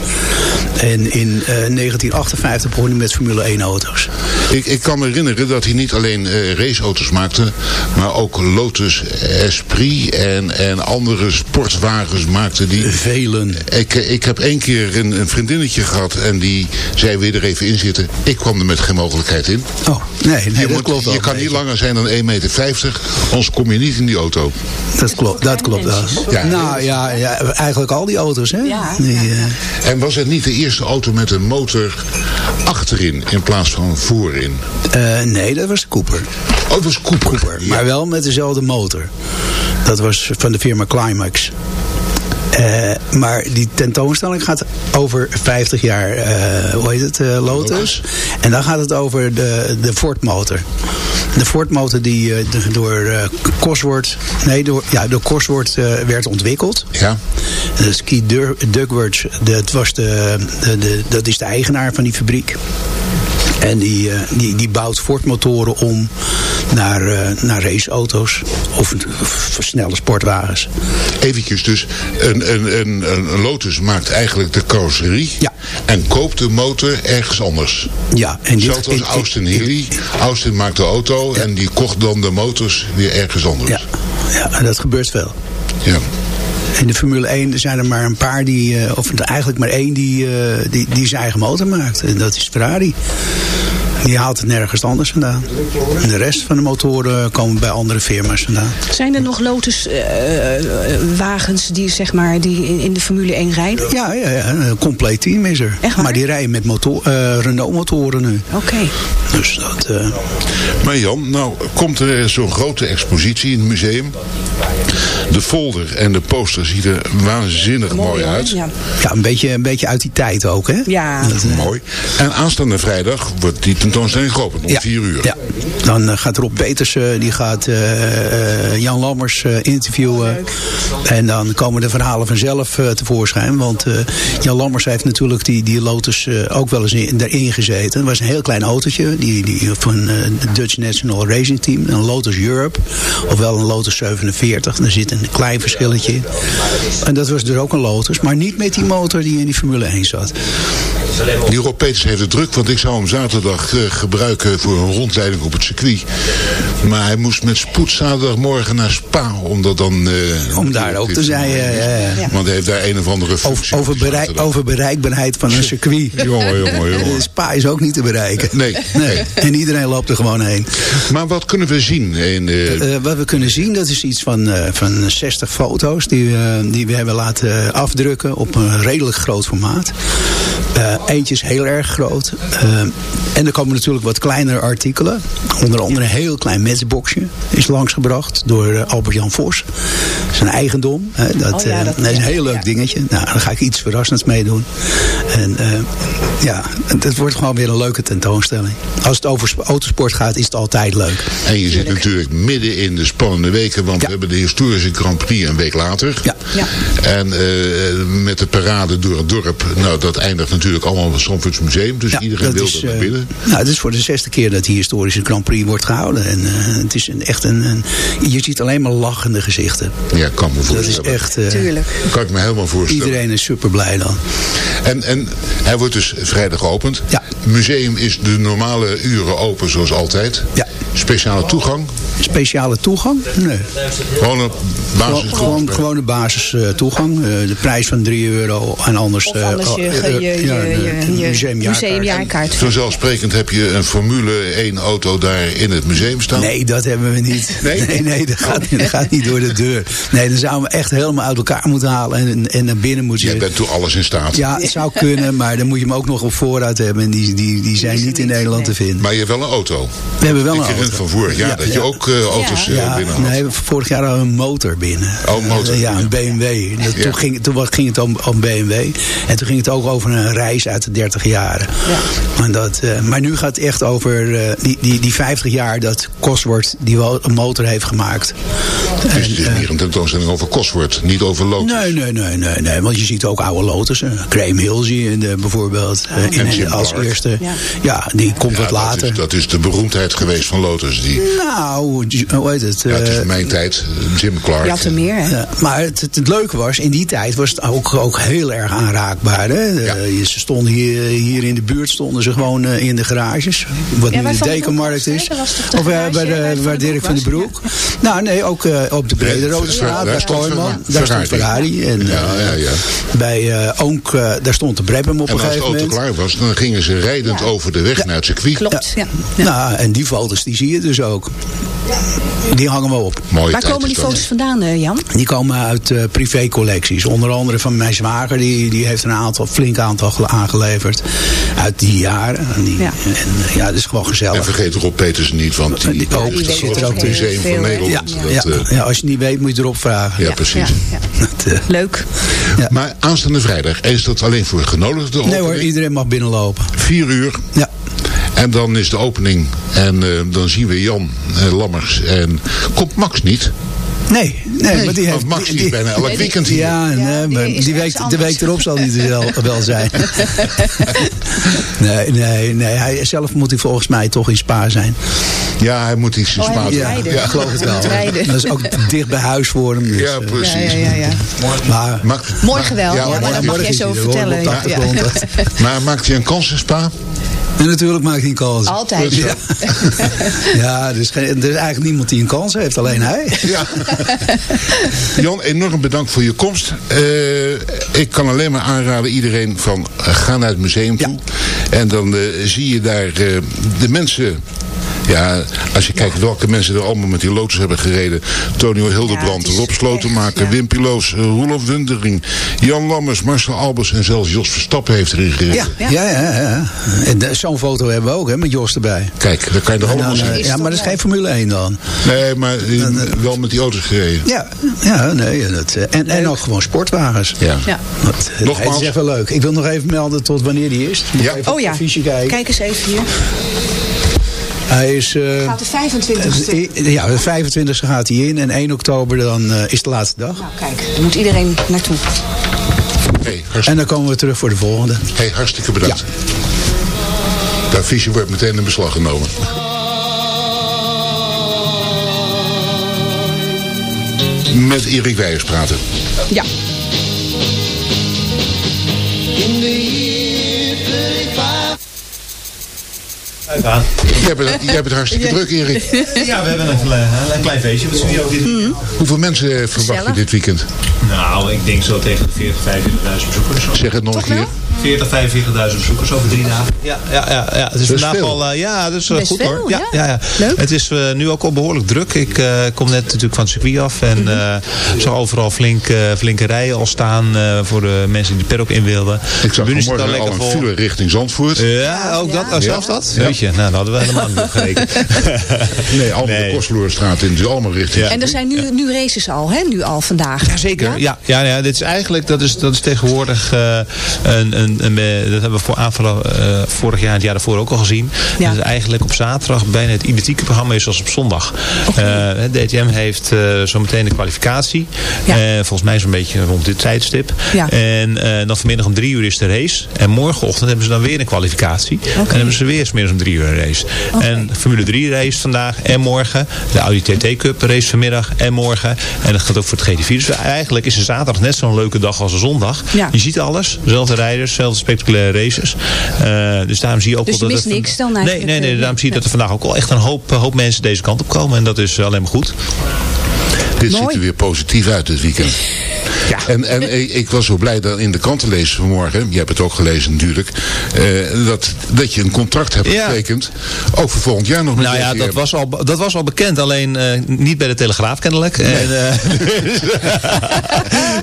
En in eh, 1958 begon hij met Formule 1 auto's. Ik, ik kan me herinneren dat hij niet alleen eh, raceauto's maakte, maar ook Lotus Esprit en, en andere sportwagens maakte. Die, Velen. ik, ik heb één keer een, een vriendinnetje gehad en die zei weer er even in zitten. Ik kwam er met geen mogelijkheid in. Oh, nee, nee je dat moet- klopt wel. je kan niet langer zijn dan 1,50 meter, anders kom je niet in die auto. Dat klopt, dat klopt wel. Ja. Nou ja, ja, eigenlijk al die auto's, hè? Ja. Die, eh, En was het niet de eerste auto met een motor achterin in plaats van voorin? eh, nee, dat was de Cooper. Oh, dat was Cooper. Cooper, Ja. maar wel met dezelfde motor. Dat was van de firma Climax. Eh, maar die tentoonstelling gaat over 50 jaar, eh, hoe heet het, eh, Lotus. En dan gaat het over de, de Ford motor. De Ford motor die de- door Cosworth, nee, door, ja, door Cosworth werd ontwikkeld. Ja. Keith Duckworth, dat, was de, de, de, dat is de eigenaar van die fabriek. En die, eh, die, die bouwt Ford-motoren om naar, eh, naar raceauto's of, of snelle sportwagens. Eventjes dus, een, een, een, een Lotus maakt eigenlijk de carrosserie Ja. en koopt de motor ergens anders. Ja, en dit, Zelfs als in- Austin in- Healey. Austin maakt de auto en die kocht dan de motors weer ergens anders. Ja, ja, en dat gebeurt veel. Ja. In de Formule 1 zijn er maar een paar die, eh, of eigenlijk maar één die, eh, die, die zijn eigen motor maakt. En dat is Ferrari. Die haalt het nergens anders vandaan. En de rest van de motoren komen bij andere firma's vandaan. Zijn er nog Lotus-wagens die, zeg maar, die in, de Formule 1 rijden? Ja, ja, ja, een compleet team is er. Echt waar? Maar die rijden met motor, eh, Renault-motoren nu. Oké. Dus dat... eh, Maar Jan, nou komt er zo'n grote expositie in het museum. De folder en de poster ziet er waanzinnig mooi, uit. Ja. ja, een beetje, een beetje uit die tijd ook, hè? Ja. Dat, eh, Mooi. En aanstaande vrijdag wordt die tentoonstelling geopend om Ja, 4 uur. Ja, dan eh, gaat Rob Petersen, die gaat eh, eh, Jan Lammers eh, interviewen. En dan komen de verhalen vanzelf eh, tevoorschijn. Want eh, Jan Lammers heeft natuurlijk die, die Lotus eh, ook wel eens in, daarin gezeten. Het was een heel klein autootje die, die, van eh, het Dutch National Racing Team. Een Lotus Europe. Ofwel een Lotus 47. Daar zit een klein verschilletje in. En dat was dus ook een Lotus. Maar niet met die motor die in die Formule 1 zat. Die Rob Peters heeft het druk, want ik zou hem zaterdag eh, gebruiken voor een rondleiding op het circuit. Maar hij moest met spoed zaterdagmorgen naar Spa, om dat dan... eh, Om daar ook te zijn. Ja. Want hij heeft daar een of andere Over, functie. over, bereik, over bereikbaarheid van een circuit. Jongen, jongen, jongen. Eh, Spa is ook niet te bereiken. Nee. nee. En iedereen loopt er gewoon heen. Maar wat kunnen we zien? In, wat we kunnen zien, dat is iets van, eh, van 60 foto's die, eh, die we hebben laten afdrukken op een redelijk groot formaat. Eh, eentje is heel erg groot. Eh, en er komen natuurlijk wat kleinere artikelen. Onder andere een heel klein matchboxje is langsgebracht door eh, Albert-Jan Vos. Zijn eigendom. Hè, dat, Oh ja, eh, dat- dat is een heel leuk ja. dingetje. Nou, daar ga ik iets verrassends mee doen. En eh, ja, het wordt gewoon weer een leuke tentoonstelling. Als het over sp- autosport gaat, is het altijd leuk. en je zit natuurlijk midden in de spannende weken, want Ja. we hebben de historische Grand Prix een week later. Ja. Ja. En eh, met de parade door het dorp, nou dat eindigt natuurlijk allemaal op het Zandvoorts Museum, dus Ja, iedereen dat wil is, er naar eh, binnen. Nou, het is voor de zesde keer dat die historische Grand Prix wordt gehouden. En eh, het is een, echt een, een... Je ziet alleen maar lachende gezichten. Ja, kan me Dat is voorstellen. echt... eh, Tuurlijk. Kan ik me helemaal voorstellen. Iedereen is super blij dan. En, en hij wordt dus vrijdag geopend. Ja. Het museum is de normale uren open zoals altijd. Ja. Speciale toegang. Speciale toegang? Nee. Gewoon een basis. gewoon, gewoon de basis eh, toegang. Eh, de prijs van 3 euro. En anders, Of eh, anders je, eh, je, eh, je, ja, je, de je, je museumjaarkaart. museumjaarkaart. Vanzelfsprekend heb je een Formule 1 auto daar in het museum staan. Nee, dat hebben we niet. Nee? Nee, nee, dat, gaat, dat gaat niet door de deur. Nee, dan zouden we echt helemaal uit elkaar moeten halen. En, en naar binnen moeten Jij bent toe alles in staat. Ja, het zou kunnen, maar dan moet je hem ook nog op voorraad hebben. En die, die, die zijn niet in Nederland te vinden. Maar je hebt wel een auto. We hebben wel een herinner auto. van vorig jaar Ja, dat je ja. ook eh, auto's eh, Ja, binnen had. nee, vorig jaar hadden we een motor binnen. Oh, een motor. Eh, Ja, een BMW. Ja. Toen, ging, toen was- ging het om, om BMW. En toen ging het ook over een reis uit de 30 jaren. En dat, eh, maar nu gaat het echt over eh, die, die, die 50 jaar dat Cosworth die wel een motor heeft gemaakt. Dus het is En, meer een tentoonstelling over Cosworth, niet over Lotus. Nee, nee, nee, nee, nee. Want je ziet ook oude Lotussen. Graham Hill zie je in de, bijvoorbeeld. eh, in, En Jim als eerste. Ja. Ja. die komt Ja, wat later. Dat is, dat is de beroemdheid geweest van Lotus. Die, Nou, hoe heet het? ja, het is eh, mijn tijd. Jim Clark. Je had er meer, hè? Ja, maar het, het, het leuke was, in die tijd was het ook, ook heel erg aanraakbaar. Hè? Ja. Eh, ze stonden hier, hier in de buurt stonden ze gewoon eh, in de garages. Wat Ja, nu de Dekenmarkt is. Of bij, waar de, waar Dirk van den? Broek. Nou nee, ook eh, op de Brede Rode Straat. daar Bij stond Kooijman. Ferrari. Daar stond Ferrari. En, Ja, ja, ja. Bij eh, Oonk, daar stond de Brabham op En een als de gegeven auto moment. klaar was, dan gingen ze rijdend over de weg naar het circuit. Klopt, ja. Nou, en die foto's die zie je dus ook. Die hangen we op. Mooie Waar komen die foto's vandaan, eh, Jan? Die komen uit eh, privécollecties. Onder andere van mijn zwager. Die, die heeft een aantal, flink aantal ge- aangeleverd. Uit die jaren. En, die, Ja. en eh, ja, dat is gewoon En gezellig. vergeet Rob Peters niet, want die, Die ook, is die het zit er ook tussen. museum van Veel, hè? Nederland. ja, ja, eh, ja, als je het niet weet, moet je erop vragen. ja, precies. Ja, ja. Dat, eh, Leuk. Maar aanstaande vrijdag, is dat alleen voor genodigden? nee hoor, iedereen mag binnenlopen. Vier uur. Ja. En dan is de opening. En eh, dan zien we Jan eh, Lammers. En komt Max niet? Nee, nee, Nee, maar die want heeft... Max die is bijna elk weekend hier. Ja, Ja, nee, die maar die week, de week erop zal hij er wel, wel zijn. nee, nee, nee. Hij, zelf moet hij volgens mij toch in Spa zijn. Ja, hij moet iets in Oh, hij Spa doen. rijden. Ja, ik geloof het wel. Dat is ook dicht bij huis voor hem. Dus, Ja, eh, precies. Ja, ja, ja, ja. maar, Maakt- Morgen wel, ja, morgen- maar dat mag jij zo er, vertellen. Ja. Maar maakt hij een kans in Spa? En natuurlijk maakt hij een kans. Altijd. Ja, ja er, is geen, er is eigenlijk niemand die een kans heeft, alleen hij. Ja. Jan, enorm bedankt voor je komst. Eh, ik kan alleen maar aanraden iedereen van eh, ga naar het museum toe. En dan eh, zie je daar eh, de mensen... Ja, als je kijkt welke mensen er allemaal met die Lotus hebben gereden. Tonio Hildebrand, Rob Slotenmaker. Wim Piloos, eh, Roelof Wundering, Jan Lammers, Marcel Albers en zelfs Jos Verstappen heeft erin gereden. Ja, ja, ja. ja. En de- zo'n foto hebben we ook, hè, met Jos erbij. Kijk, dat kan je er allemaal zien. eh, ja, maar dat is geen Formule 1 dan. Nee, maar eh, wel met die auto's gereden. Ja, ja nee. Dat, eh, en, en ook gewoon sportwagens. Ja. Ja. Dat, eh, Nogmaals. Het is echt wel leuk. Ik wil nog even melden tot wanneer die is. Moet Ja. even op Oh ja, kijken. kijk eens even hier. Hij is... eh, Gaat de 25e. eh, ja, de 25e gaat hij in en 1 oktober dan eh, is de laatste dag. Nou, kijk, daar moet iedereen naartoe. Hey, En dan komen we terug voor de volgende. hey, hartstikke bedankt. Dat affiche wordt meteen in beslag genomen. Met Erik Wijers praten. Ja. Jij hebt, het- jij hebt het hartstikke druk, Erik. Ja, we hebben een, klein- een klein feestje met studio dit weekend. Hoeveel mensen eh, verwacht je dit weekend? Nou, ik denk zo tegen de 40, 45.000 bezoekers. Zo. Zeg het nog een keer. 40, 45.000 bezoekers over drie dagen. Ja, ja, ja, ja. het is Dat is vandaag veel. al. eh, ja, dat is eh, Best goed veel, hoor. Ja, ja. ja. Ja, Leuk. Het is eh, nu ook al behoorlijk druk. Ik eh, kom net natuurlijk van het circuit af en eh zag overal flink, eh, flinke rijen al staan eh, voor de mensen die de paddock in wilden. Ik zag vanmorgen al lekker een vol. file richting Zandvoort. Ja, ook dat. Oh, zelfs dat? Ja. Weet je, nou, dat hadden we helemaal niet gerekend. Nee, allemaal Nee. de in. Dus allemaal richting. Ja. En er zijn nu, nu races al, hè? Nu al vandaag. Jazeker. Ja, ja, ja, dit is eigenlijk dat is, dat is tegenwoordig eh, een, een, een, eh, dat hebben we voor aanvallen eh, vorig jaar en het jaar daarvoor ook al gezien. Ja. Dat is eigenlijk op zaterdag bijna het identieke programma is als op zondag. Eh, het DTM heeft eh zometeen de kwalificatie. Ja. Eh, volgens mij zo'n beetje rond dit tijdstip. Ja. En eh, dan vanmiddag om drie uur is de race. En morgenochtend hebben ze dan weer een kwalificatie. En hebben ze weer smiddags om drie uur een race. En Formule 3 race vandaag en morgen. De Audi TT Cup race vanmiddag en morgen. En dat gaat ook voor het GT4. Dus eigenlijk is de zaterdag net zo'n leuke dag als de zondag. Ja. Je ziet alles. Dezelfde rijders, dezelfde spectaculaire races. Eh, dus daarom zie je ook Dus wel dat mist er- niks dan Nee, eigenlijk, nee, nee. eh, Daarom zie je nee. dat er vandaag ook wel echt een hoop, hoop mensen deze kant op komen. En dat is alleen maar goed. Dit Mooi. ziet er weer positief uit dit weekend. Ja. En, en ik, ik was zo blij dat in de krant te lezen vanmorgen, je hebt het ook gelezen natuurlijk, eh, dat, dat je een contract hebt Ja. getekend, ook voor volgend jaar nog met Nou ja, dat was al, dat was al bekend, alleen eh, niet bij de Telegraaf kennelijk. En, eh,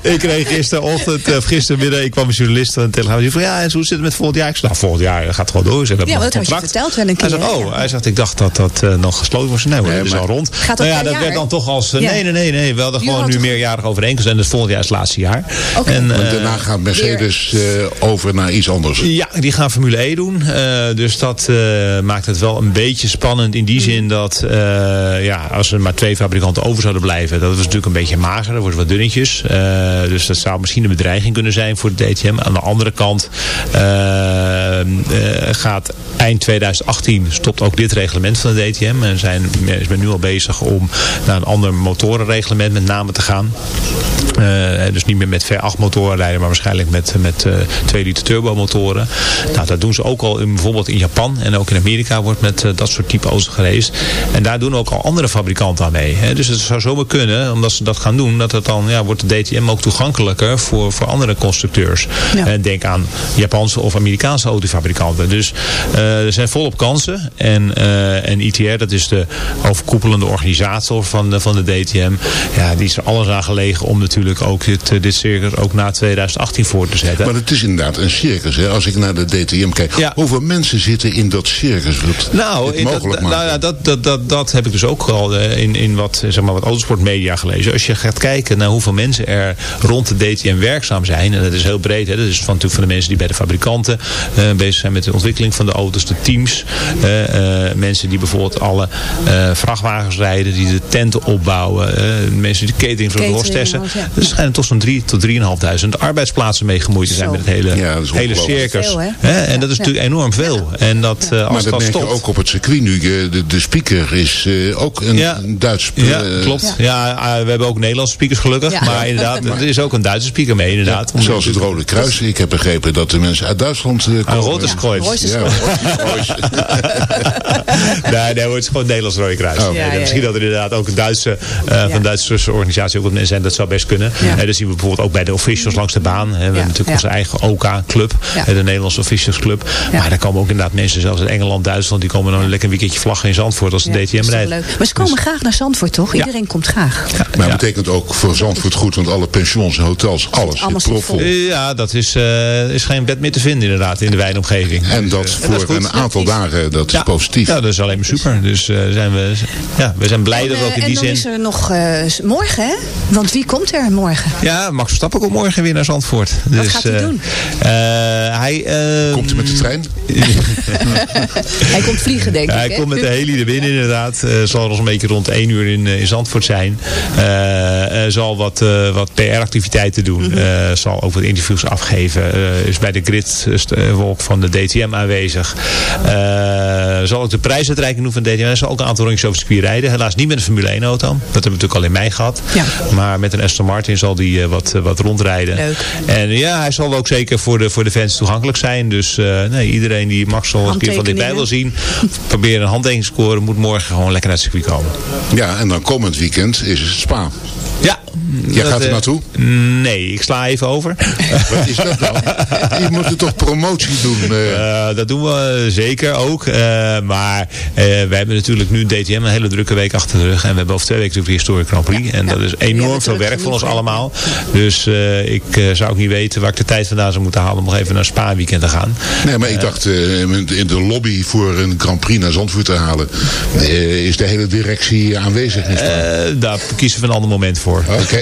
ik kreeg gisterochtend, of gistermiddag, ik kwam een journalist van de Telegraaf. Die vroeg, ja, en hoe zit het met volgend jaar? Ik zei, nou, volgend jaar gaat gewoon door. Ze hebben Ja, maar dat had je verteld wel een keer. Hij zegt, hè? oh, hij zegt, ik dacht dat dat nog gesloten was. Nee, hoor, dat is maar- al rond. Gaat dat nou ja, dat jaar? werd dan toch als, Ja. nee, nee, nee, nee, wel dat Jullie gewoon nu hadden meerjarig overeenkomst. En dus volgend jaar is het laatste jaar. En, Want eh, daarna gaat Mercedes eh, over naar iets anders. ja, die gaan Formule E doen. Eh, dus dat eh, maakt het wel een beetje spannend in die zin dat eh, ja, als er maar twee fabrikanten over zouden blijven, dat was natuurlijk een beetje mager, dat wordt wat dunnetjes. Eh, dus dat zou misschien een bedreiging kunnen zijn voor de DTM. Aan de andere kant gaat eind 2018 stopt ook dit reglement van de DTM. En zijn, is men nu al bezig om naar een ander motorenreglement met name te gaan. Eh, dus niet meer met V8 motoren rijden, maar waarschijnlijk met, met eh 2 liter turbo motoren. Nou, dat doen ze ook al in, bijvoorbeeld in Japan en ook in Amerika wordt met eh, dat soort type auto's geraced. En daar doen ook al andere fabrikanten aan mee. Hè. Dus het zou zomaar kunnen, omdat ze dat gaan doen, dat het dan ja, wordt de DTM ook toegankelijker voor, voor andere constructeurs. Ja. Eh, denk aan Japanse of Amerikaanse autofabrikanten. Dus eh, er zijn volop kansen. En, eh, en ITR, dat is de overkoepelende organisator van, de- van de DTM. Ja, die is er alles aan gelegen om natuurlijk ook dit, eh, dit circus ook na 2018 voor te zetten. Maar het is inderdaad een circus. Hè? Als ik naar de DTM kijk. Ja. Hoeveel mensen zitten in dat circus? Wat Nou, in dat, mogelijk nou ja, dat, dat, dat, dat heb ik dus ook al eh, in, in wat, zeg maar, wat autosportmedia gelezen. Als je gaat kijken naar hoeveel mensen er rond de DTM werkzaam zijn. En dat is heel breed. Hè, dat is van, natuurlijk van de mensen die bij de fabrikanten eh, bezig zijn met de ontwikkeling van de auto's. De teams. eh, eh, mensen die bijvoorbeeld alle eh, vrachtwagens rijden. Die de tenten opbouwen. eh, mensen die de catering voor de Catering, hostessen. ja. Er schijnen toch zo'n 3 tot 3.500 arbeidsplaatsen mee gemoeid te zijn Zo. met het hele, Ja, hele circus. Veel, hè? Hè, En Ja, dat is ja. natuurlijk enorm veel. En dat, eh, als maar dat dat merk je stopt... ook op het circuit nu. eh, De, de speaker is eh, ook een, Ja. een Duits... Ja, eh, klopt. Ja, we hebben ook Nederlandse speakers gelukkig. Ja. Maar inderdaad, er is ook een Duitse speaker mee inderdaad. Zoals het Rode Kruis. Ik heb begrepen dat de mensen uit Duitsland eh, Een komen. Roterskreuz. Royce Ja, nee, nee, het is gewoon Nederlands Rode Kruis. Oh. Ja, ja, Misschien ja. dat er inderdaad ook een Duitse, eh, Ja. van een Duitse organisatie ook wat mensen zijn. Dat zou best kunnen. Eh, dat zien we bijvoorbeeld ook bij de officials langs de baan. We hebben natuurlijk ja. onze eigen OK-club. Ja. de Nederlandse officials club. Ja. Maar daar komen ook inderdaad mensen zelfs uit Engeland, Duitsland. Die komen dan lekker een weekendje vlaggen in Zandvoort als de Ja, dat DTM rijdt. leuk. Maar ze komen graag naar Zandvoort, toch? Iedereen komt graag. Maar Ja. het betekent ook voor Zandvoort goed, want alle pensions en hotels, alles zit propvol. Eh, Ja, dat is, eh, is geen bed meer te vinden inderdaad in de wijnomgeving. En dat Dus, eh, voor een aantal dagen, dat is positief. Ja, dat is alleen maar super. Dus eh, zijn we, ja, we zijn blij dat we ook in en die dan zin... is er nog eh, morgen, hè? Want wie komt er morgen? Ja, Max Verstappen komt morgen weer naar Zandvoort. Wat dus, gaat hij eh, doen? eh, hij, eh, Komt hij met de trein? Hij komt vliegen, denk Ja, ik. hij hè? komt met de heli er binnen inderdaad. Eh, zal er een beetje rond 1 uur in, in Zandvoort zijn. Eh, eh, zal wat, eh, wat PR-activiteiten doen. Mhm. Eh, zal ook wat interviews afgeven. Eh, is bij de gridwolk van de DTM aanwezig. Eh, zal ook de prijsuitreiking doen van de DTM. Hij zal ook een aantal rondjes over het circuit rijden. Helaas niet met een Formule 1 auto. Dat hebben we natuurlijk al in mei gehad. Ja. Maar met een Aston Martin zal hij wat, eh, wat rondrijden. Leuk. En ja, hij zal ook zeker voor de, voor de fans toegankelijk zijn. Dus eh, nee, iedereen die Max al eens een keer van dichtbij wil zien. Probeer een handtekening te scoren. Moet morgen gewoon lekker naar het circuit komen. Ja, en dan komend weekend is het Spa. Ja. Jij dat, gaat er eh, naartoe? Nee, ik sla even over. Wat is dat nou? Je moet er toch promotie doen? eh. Eh, dat doen we zeker ook. Eh, maar eh, we hebben natuurlijk nu DTM een hele drukke week achter de rug. En we hebben over twee weken natuurlijk de Historic Grand Prix. en dat is enorm Ja, veel werk voor ons allemaal. Dus eh, ik zou ook niet weten waar ik de tijd vandaan zou moeten halen om nog even naar een Spa weekend te gaan. Nee, maar ik dacht eh, in de lobby voor een Grand Prix naar Zandvoort te halen. is de hele directie aanwezig in Spa. Eh, daar kiezen we een ander moment voor. Oh, Oké.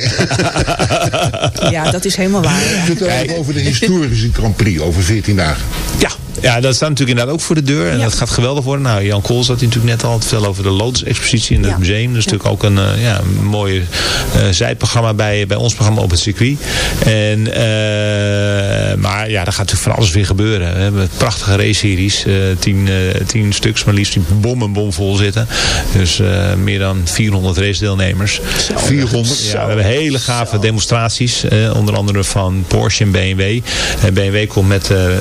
Ja, dat is helemaal waar. ja. Vertel even over de historische Grand Prix over 14 dagen. Ja, ja, dat staat natuurlijk inderdaad ook voor de deur. En Ja. dat gaat geweldig worden. Nou, Jan Kool zat hier natuurlijk net al te vertellen over de Lotus-expositie in het Ja. museum. Dat is natuurlijk ook een, eh, ja, een mooi eh, zijprogramma bij, bij ons programma op het circuit. En, eh, maar ja, er gaat natuurlijk van alles weer gebeuren. We hebben prachtige race-series. eh, tien, eh, tien stuks, maar liefst die bom en bom vol zitten. Dus eh, meer dan 400 race-deelnemers. 400? Ja, we hebben hele gave demonstraties. onder andere van Porsche en BMW. En BMW komt met de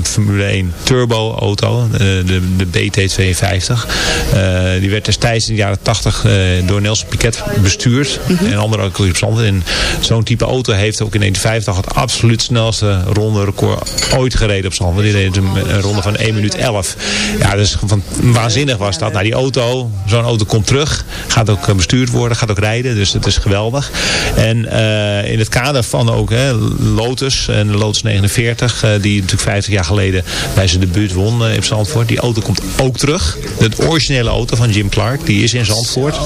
Brabham Formule 1 Turbo auto. eh, de, de BT52. Eh, die werd destijds in de jaren 80 eh, door Nelson Piquet bestuurd. En andere ook. En zo'n type auto heeft ook in 1950 het absoluut snelste ronde record ooit gereden op Zandvoort. Die deed een, een ronde van 1 minuut 11. Ja, dus van, waanzinnig was dat. Nou, die auto, zo'n auto komt terug. Gaat ook bestuurd worden, gaat ook rijden. Dus het is geweldig. En in het kader van ook hè, Lotus en de Lotus 49, eh, die natuurlijk 50 jaar geleden bij zijn debuut won eh, in Zandvoort. Die auto komt ook terug. De originele auto van Jim Clark, die is in Zandvoort.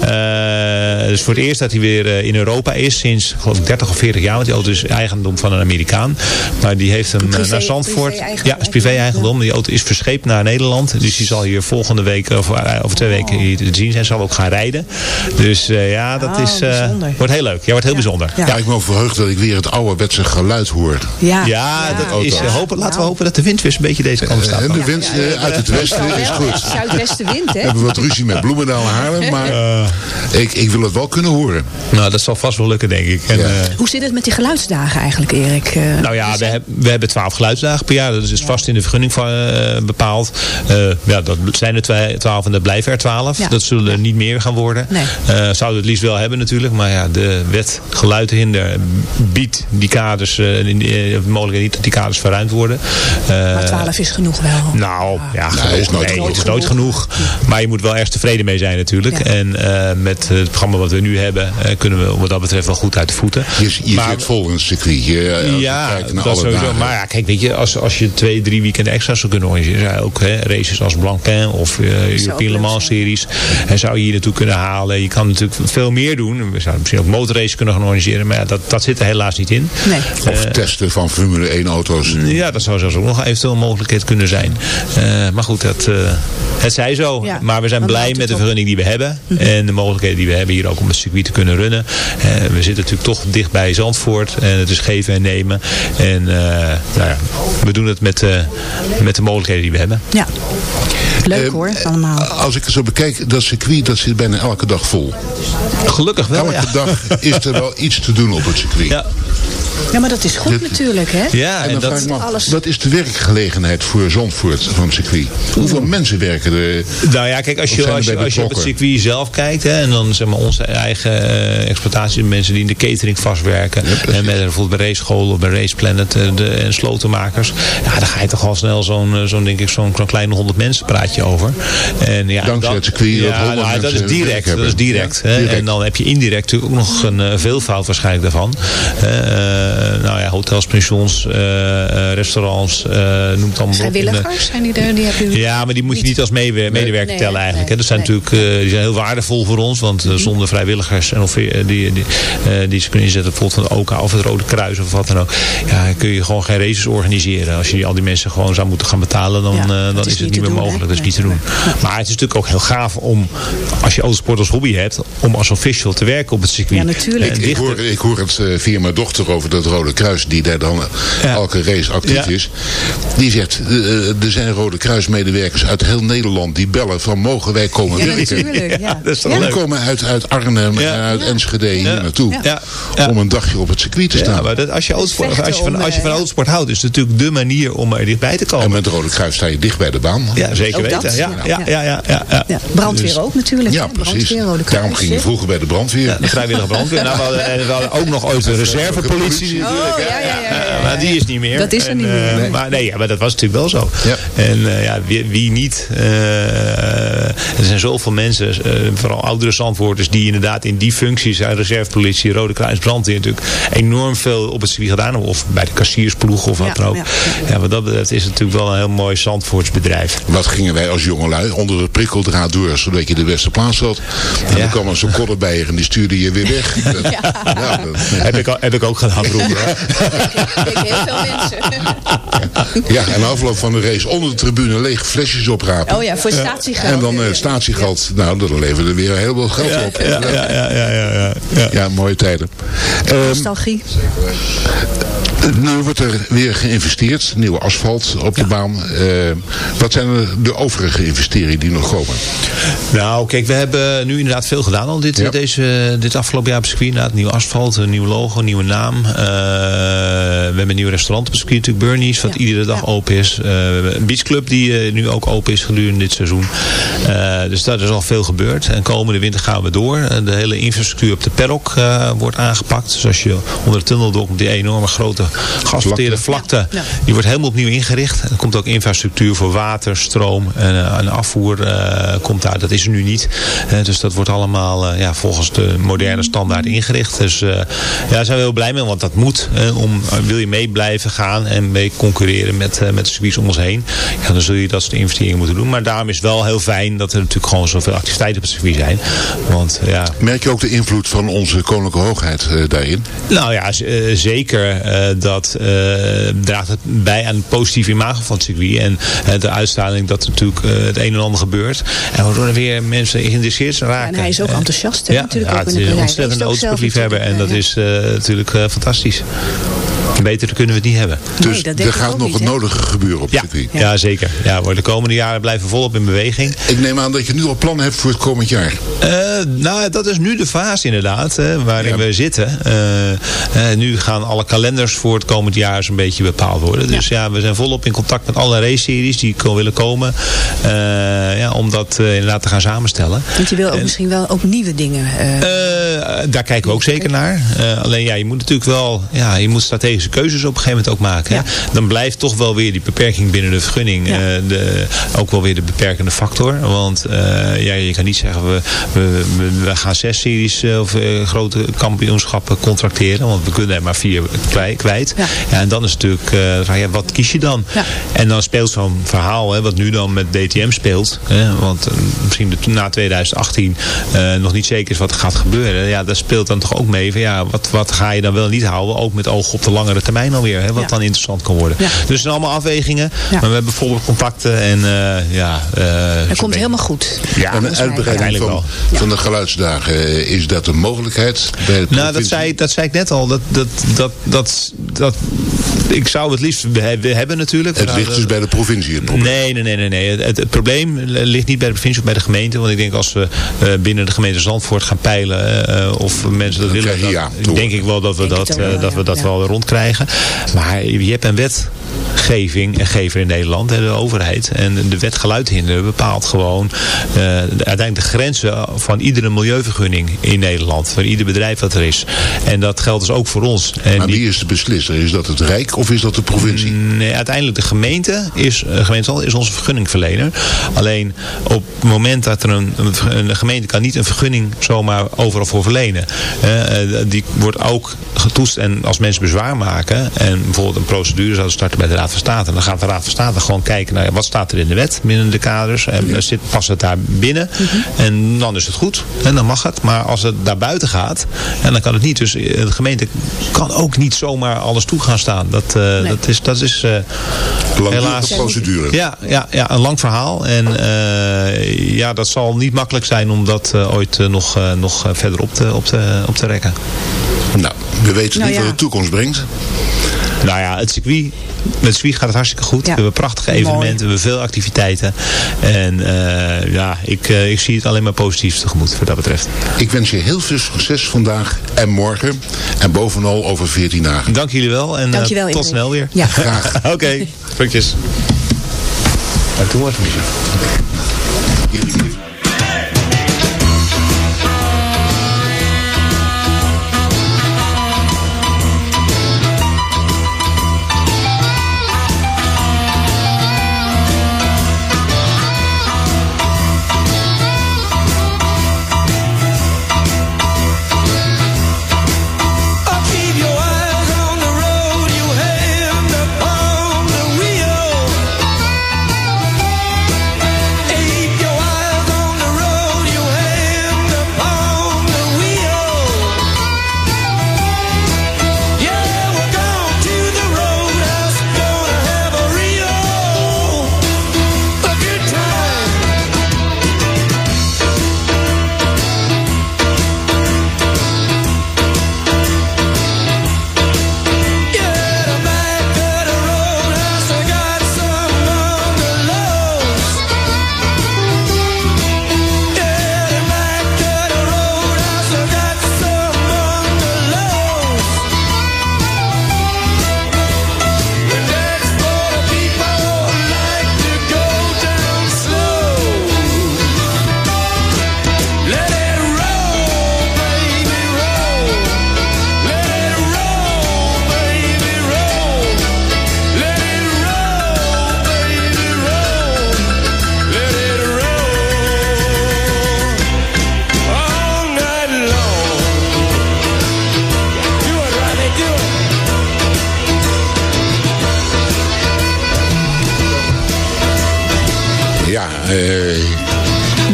Eh dus voor het eerst dat hij weer eh, in Europa is sinds geloof ik 30 of 40 jaar. Want die auto is eigendom van een Amerikaan. Maar die heeft hem Privé- naar Zandvoort. privé-eigendom. Ja, is privé-eigendom. Die auto is verscheept naar Nederland. Dus die zal hier volgende week of over twee weken hier te zien zijn. Zal ook gaan rijden. Dus eh, ja, dat Oh, is, eh, wordt heel leuk. Ja, wordt heel bijzonder. Ja. Ja, ik ben verheugd dat ik weer het ouderwetse geluid hoor. Ja, Ja, dat Ja. is, hopen, laten we hopen dat de wind weer een beetje deze kant staat. En de wind eh, uit het westen is goed. Zuidwestenwind, We hè? hebben wat ruzie met Bloemendaal en Haarlem, maar ik, ik wil het wel kunnen horen. Nou, dat zal vast wel lukken, denk ik. En, Ja. eh, Hoe zit het met die geluidsdagen eigenlijk, Erik? Eh, Nou ja, we, heb- we hebben twaalf geluidsdagen per jaar. Dat is vast in de vergunning van, eh, bepaald. Eh, ja, dat zijn er twa- twaalf en dat blijven er twaalf. Ja. Dat zullen er niet meer gaan worden. Nee. Eh, zouden we het liefst wel hebben natuurlijk. Maar ja, de wet geluidhinder biedt die kaders, eh, mogelijkheid niet dat die kaders verruimd worden. Eh, maar 12 is genoeg wel. nou, ja, Nee, genoeg. is nooit Nee, genoeg. het is nooit genoeg. Maar je moet wel erg tevreden mee zijn natuurlijk. Ja. En eh, met het programma wat we nu hebben, eh, kunnen we wat dat betreft wel goed uit de voeten. Je, je Maar- zit vol in het circuit. Je, ja, dat sowieso. dagen. Maar ja, kijk, weet je, als, als je twee, drie weekenden extra zou kunnen organiseren, zou je ook hè, races als Blanquin of eh European Le Mans series, en zou je hier naartoe kunnen halen. Je kan natuurlijk veel meer doen. We zouden misschien ook motorraces kunnen gaan organiseren, maar ja, dat, dat zit er helaas niet in. Nee. Of testen van Formule 1 auto's. Ja, dat zou zelfs ook nog eventueel een mogelijkheid kunnen zijn. Eh, maar goed, dat, eh, het zij zo. Ja, maar we zijn blij met de vergunning die we hebben. En de mogelijkheden die we hebben hier ook om het circuit te kunnen runnen. Eh, we zitten natuurlijk toch dicht bij Zandvoort. En het is geven en nemen. En eh, nou ja, we doen het met, eh, met de mogelijkheden die we hebben. Ja. Leuk Eh, hoor, allemaal. Als ik het zo bekijk, dat circuit dat zit bijna elke dag vol. Gelukkig wel, Elke ja. dag is er wel iets te doen op het circuit. Ja, Ja, maar dat is goed dit- natuurlijk, hè? ja En en dat, alles- wat is de werkgelegenheid voor Zandvoort van het circuit? Hoeveel mensen werken er? Nou ja, kijk, als je, als je, als je op het circuit zelf kijkt, hè, en dan zeg maar onze eigen eh, exploitatie, de mensen die in de catering vastwerken, en met bijvoorbeeld bij racescholen of bij Race Planet eh, de, en slotenmakers, ja, dan ga je toch al snel zo'n, eh, zo'n denk ik, zo'n kleine honderd mensen praat je over. En, ja, Dankzij dat- het circuit dat Ja, 100 nou, dat is direct. Dat is direct, Ja, hè. direct. En dan heb je indirect natuurlijk ook nog een veelvoud waarschijnlijk daarvan. Eh, nou ja, hotels, pensions, eh, eh, restaurants, eh noem het allemaal Vrijwilligers, zijn die er? Die heb je... ja, maar die moet je niet als medewerker Nee, tellen eigenlijk. nee, hè. Dat zijn nee. natuurlijk, eh, die zijn heel waardevol voor ons. Want eh, zonder vrijwilligers en of, eh, die, die, eh, die ze kunnen inzetten, bijvoorbeeld van de OK of het Rode Kruis of wat dan ook. Ja, kun je gewoon geen races organiseren. Als je al die mensen gewoon zou moeten gaan betalen, dan, Ja, eh, dat dan is is het niet meer doen, hè? mogelijk. Dat is niet te doen. Maar het is natuurlijk ook heel gaaf om, als je autosport als hobby hebt, om als official te werken op het circuit. Ja, natuurlijk. En Ik hoor, ik hoor het eh, via mijn dochter over dat Rode Kruis, die daar dan eh, Ja. elke race actief Ja. is. Die zegt, eh, eh, er zijn Rode Kruismedewerkers uit heel Nederland die bellen van mogen wij komen Ja, werken. natuurlijk. Ja. dat is leuk. komen uit, uit Arnhem Ja. en uit Enschede hier naartoe. Ja. Ja. Om een dagje op het circuit te staan. Ja, maar dat, als, je als, je van, als je van autosport houdt, is het natuurlijk de manier om er dichtbij te komen. en met de Rode Kruis sta je dicht bij de baan. Ja, zeker weten. dat, ja, ja. ja, ja, ja, ja, ja. Ja, brandweer Dus- ook natuurlijk. Ja, precies. Daarom ging je vroeger bij de brandweer. Ja, de vrijwillige brandweer. Nou, we, hadden, en we hadden ook nog ooit de reservepolitie. Politie natuurlijk. Oh, ja, ja, ja, ja, Maar die is niet meer. Dat is er En, niet eh, meer. Nee. Maar nee, ja, maar dat was natuurlijk wel zo. Ja. En eh, ja, wie, wie niet. eh, er zijn zoveel mensen, eh, vooral oudere zandwoorders, die inderdaad in die functies, uit reservepolitie, Rode Kruis, brandweer natuurlijk enorm veel op het circuit gedaan hebben. Of bij de kassiersploeg of wat Ja, dan ook. ja, Ja, wat dat betreft is het natuurlijk wel een heel mooi Zandvoortsbedrijf. Wat gingen wij als jongelui onder de prikkeldraad door, zodat je de beste plaats had. En Ja. dan kwam er zo'n koddenbijer en die stuurde je weer weg. Dat- ja, dat- heb, ik, al- heb ik ook gedaan vroeger. hoor. Ik heel veel mensen. ja, en na afloop van de race onder de tribune lege flesjes oprapen. Oh ja, voor statiegeld. En dan eh statiegeld, nou, dat leverde weer heel veel geld op. Ja, ja, ja, ja, ja, ja, ja. Ja, mooie tijden. Ehm, Nostalgie. nu wordt er weer geïnvesteerd, nieuwe asfalt op de baan. Eh, wat zijn er de overige investeringen die nog komen? Nou, kijk, we hebben nu inderdaad veel gedaan al dit, Ja. deze, dit afgelopen jaar op het circuit. Inderdaad, nieuw asfalt, een nieuw logo, een nieuwe naam. We hebben een nieuw restaurant op circuit, natuurlijk Bernie's, wat Ja. iedere dag Ja. open is. Eh, we hebben een beachclub die eh, nu ook open is gedurende dit seizoen. Eh, dus daar is al veel gebeurd. En komende winter gaan we door. Eh, de hele infrastructuur op de paddock eh, wordt aangepakt. Dus als je onder de tunnel door komt, die enorme grote geasfalteerde vlakte, Ja. die wordt helemaal opnieuw ingericht. Er komt ook infrastructuur voor water, stroom en, eh, en afvoer eh, komt daar. Dat is er nu niet. Eh, dus dat wordt allemaal eh, ja, volgens de moderne standaard ingericht. Dus eh, ja, daar zijn we heel blij mee, want dat moet. eh, om, eh, wil je mee blijven gaan en mee concurreren met, eh, met de circuits om ons heen. Ja, dan zul je dat soort investeringen moeten doen. Maar daarom is het wel heel fijn dat er natuurlijk gewoon zoveel activiteiten op het circuit zijn. Want ja, Merk je ook de invloed van onze koninklijke hoogheid eh, daarin? nou ja, zeker. eh, dat eh, draagt het bij aan het positieve imago van het circuit. En de uitstraling dat er natuurlijk eh, het een en ander gebeurt. En waardoor er weer mensen geïnteresseerd raken. en hij is ook enthousiast, hè, ja, natuurlijk ja, ook in het de is ontzettend Hij is het ook zelf autosportliefhebber. En dat is eh, natuurlijk eh, fantastisch. Beter kunnen we het niet hebben. Dus er gaat nog niet, het nodige gebeuren op Ja, circuit. ja. zeker. Ja, voor de komende jaren blijven we volop in beweging. Ik neem aan dat je nu al plannen hebt voor het komend jaar. Eh, nou, dat is nu de fase inderdaad, hè, waarin Ja. we zitten. Eh, eh, nu gaan alle kalenders voor het komend jaar zo'n beetje bepaald worden. Dus ja. we zijn volop in contact met alle race-series die willen komen. eh, ja, om dat eh, inderdaad te gaan samenstellen. Want je wil ook En- misschien wel ook nieuwe dingen. eh, Eh, daar kijken we ook zeker naar. Eh, alleen ja, je moet natuurlijk wel, ja, je moet strategische keuzes op een gegeven moment ook maken. Dan blijft toch wel weer die beperking binnen de vergunning Ja. eh, de, ook wel weer de beperkende factor. Want eh, ja, je kan niet zeggen, we, we, we, gaan zes series eh, of grote kampioenschappen contracteren. Want we kunnen er maar vier kwij- kwijt. Ja. Ja, en dan is het natuurlijk, ja, wat kies je dan? En dan speelt zo'n verhaal, hè, wat nu dan met DTM speelt. Hè, want misschien na 2018 eh, nog niet zeker is wat er gaat gebeuren. Ja, daar speelt dan toch ook mee van ja, wat, wat ga je dan wel niet houden? Ook met oog op de langere termijn alweer. Hè, wat Ja. dan interessant kan worden. Ja. Dus het zijn allemaal afwegingen. Ja. Maar we hebben volop contacten. En eh, ja, eh, Het zo'n komt helemaal goed. Ja, en mij, uitbreiding van, van de geluidsdagen, eh, is dat een mogelijkheid? Bij de Nou, dat zei, dat zei ik net al. Dat, dat, dat, dat, dat, ik zou het liefst hebben natuurlijk. Het ligt dus bij de provincie. Het probleem. Nee, nee, nee, nee. nee. Het, probleem ligt niet bij de provincie of bij de gemeente. Want ik denk als we eh, binnen de gemeente Zandvoort gaan peilen eh, of mensen dat Dan willen, dan denk ik wel dat we Denk dat, eh, dat, ja. we dat Ja. wel rondkrijgen. Maar je hebt een wetgeving en gever in Nederland, de overheid. En de wet geluidhinderen bepaalt gewoon eh, de- uiteindelijk de grenzen van iedere milieuvergunning in Nederland. Voor ieder bedrijf dat er is. En dat geldt dus ook voor ons. En Maar wie is de beslisser? Is dat het Rijk of is dat de provincie? Nee, uiteindelijk de gemeente is, eh, gemeente is onze vergunningverlener. Alleen op het moment dat er een, een, een gemeente kan niet een vergunning zomaar overal voor verlenen. Eh, die wordt ook getoetst en als mensen bezwaar maken en bijvoorbeeld een procedure zouden starten bij de Raad van State. Dan gaat de Raad van State gewoon kijken naar wat staat er in de wet binnen de kaders en eh, zit, past het daar binnen. En dan is het goed en dan mag het. Maar als het daar buiten gaat, en dan kan het niet. Dus eh, de gemeente kan ook niet zomaar alles toe gaan staan. Dat, eh, Nee. dat is, dat is eh, helaas... procedure. Ja, ja, ja, een lang verhaal. En eh, ja, dat zal niet makkelijk zijn om dat ooit nog, eh, nog verder op te, op, te, op te rekken. Nou, we weten Nou niet ja. wat de toekomst brengt. Nou ja, het circuit, met het circuit gaat het hartstikke goed. Ja. We hebben prachtige evenementen, we hebben veel activiteiten. En eh, ja, ik, eh, ik zie het alleen maar positief tegemoet wat dat betreft. Ik wens je heel veel succes vandaag en morgen. En bovenal over 14 dagen. Dank jullie wel en eh, tot snel weer. Ja. Graag. Oké, groetjes. En toen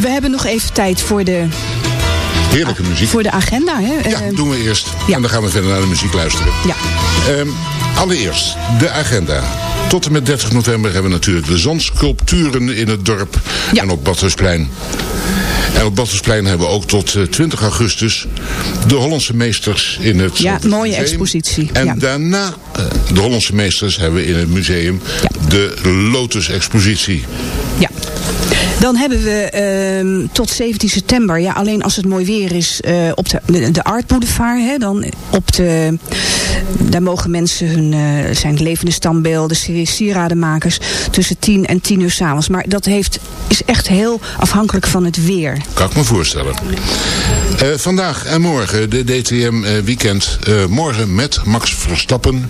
We hebben nog even tijd voor de, heerlijke muziek. voor de agenda. Hè? Ja, Eh, doen we eerst. ja. En dan gaan we verder naar de muziek luisteren. ja. Ehm, allereerst, de agenda. Tot en met 30 november hebben we natuurlijk de zandsculpturen in het dorp Ja. en op Badhuisplein. En op Badhuisplein hebben we ook tot eh, 20 augustus de Hollandse meesters in het Ja, mooie Museum. expositie, En ja. daarna, eh, de Hollandse meesters hebben we in het museum de Lotus-expositie. Ja. Dan hebben we ehm, tot 17 september, ja, alleen als het mooi weer is, eh, op de, de, Art Boulevard. Hè, dan op de, daar mogen mensen hun, eh zijn levende standbeelden, sieradenmakers, tussen 10 en 10 uur s'avonds. Maar dat heeft, is echt heel afhankelijk van het weer. Kan ik me voorstellen. Eh, vandaag en morgen de DTM weekend. Morgen met Max Verstappen.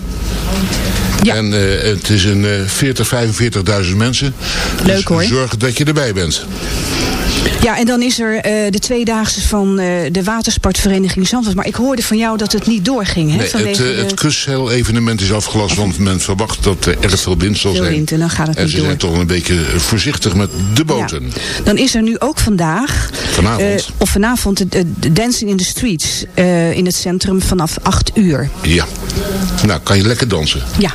Ja. En eh, het is een eh 40, 45.000 mensen. Leuk, Dus hoor. Zorg dat je erbij bent. Ja, en dan is er eh, de tweedaagse van eh, de watersportvereniging Zandvoort. Maar ik hoorde van jou dat het niet doorging, hè? Nee, het, eh, het is afgelast, want men verwacht dat er erg veel wind zal Veel zijn. wind en dan gaat het en niet ze door. zijn toch een beetje voorzichtig met de boten. Dan is er nu ook vandaag, Vanavond. eh, of vanavond, de, de Dancing in the Streets eh, in het centrum vanaf 8 uur. Ja. Nou, kan je lekker dansen. Ja,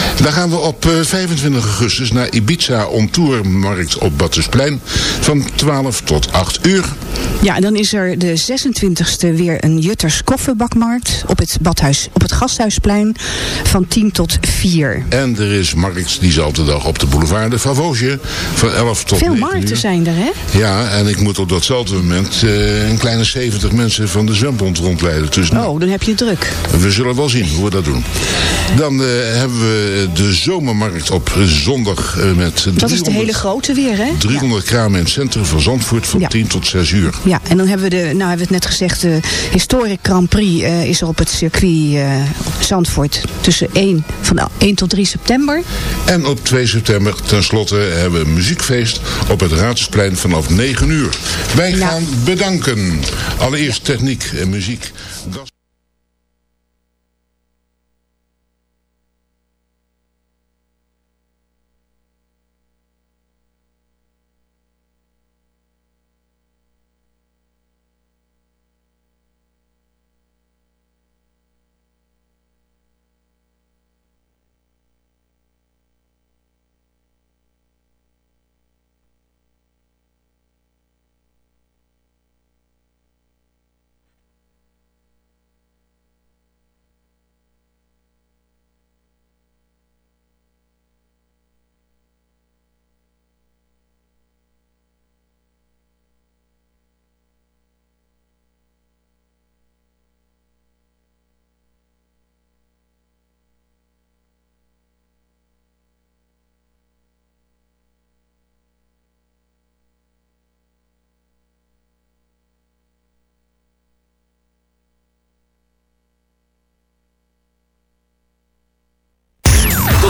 Dan gaan we op eh, 25 augustus naar Ibiza on Tourmarkt op Battersplein. Van 12 tot 8 uur. ja en dan is er de 26e weer een Jutters kofferbakmarkt op het, badhuis, op het Gasthuisplein van 10 tot 4. En er is markt diezelfde dag op de boulevard de Favosje. Van 11 tot Veel 9 markten uur. zijn er, hè? Ja, en ik moet op datzelfde moment eh, een kleine 70 mensen van de zwembond rondleiden. Dus nou, Oh, dan heb je druk. we zullen wel zien hoe we dat doen. Dan eh, hebben we de zomermarkt op zondag eh, met 300, Dat is de hele grote weer, hè? 300 kramen in het centrum van Zandvoort van Ja. 10 tot 6 uur. Ja, en dan hebben we de, nou hebben we het net gezegd, de Historic Grand Prix eh, is er op het circuit eh, Zandvoort tussen 1, van 1 tot 3 september. En op 2 september tenslotte hebben we een muziekfeest op het Raadsplein vanaf 9 uur. Wij Ja. gaan bedanken. Allereerst techniek en muziek.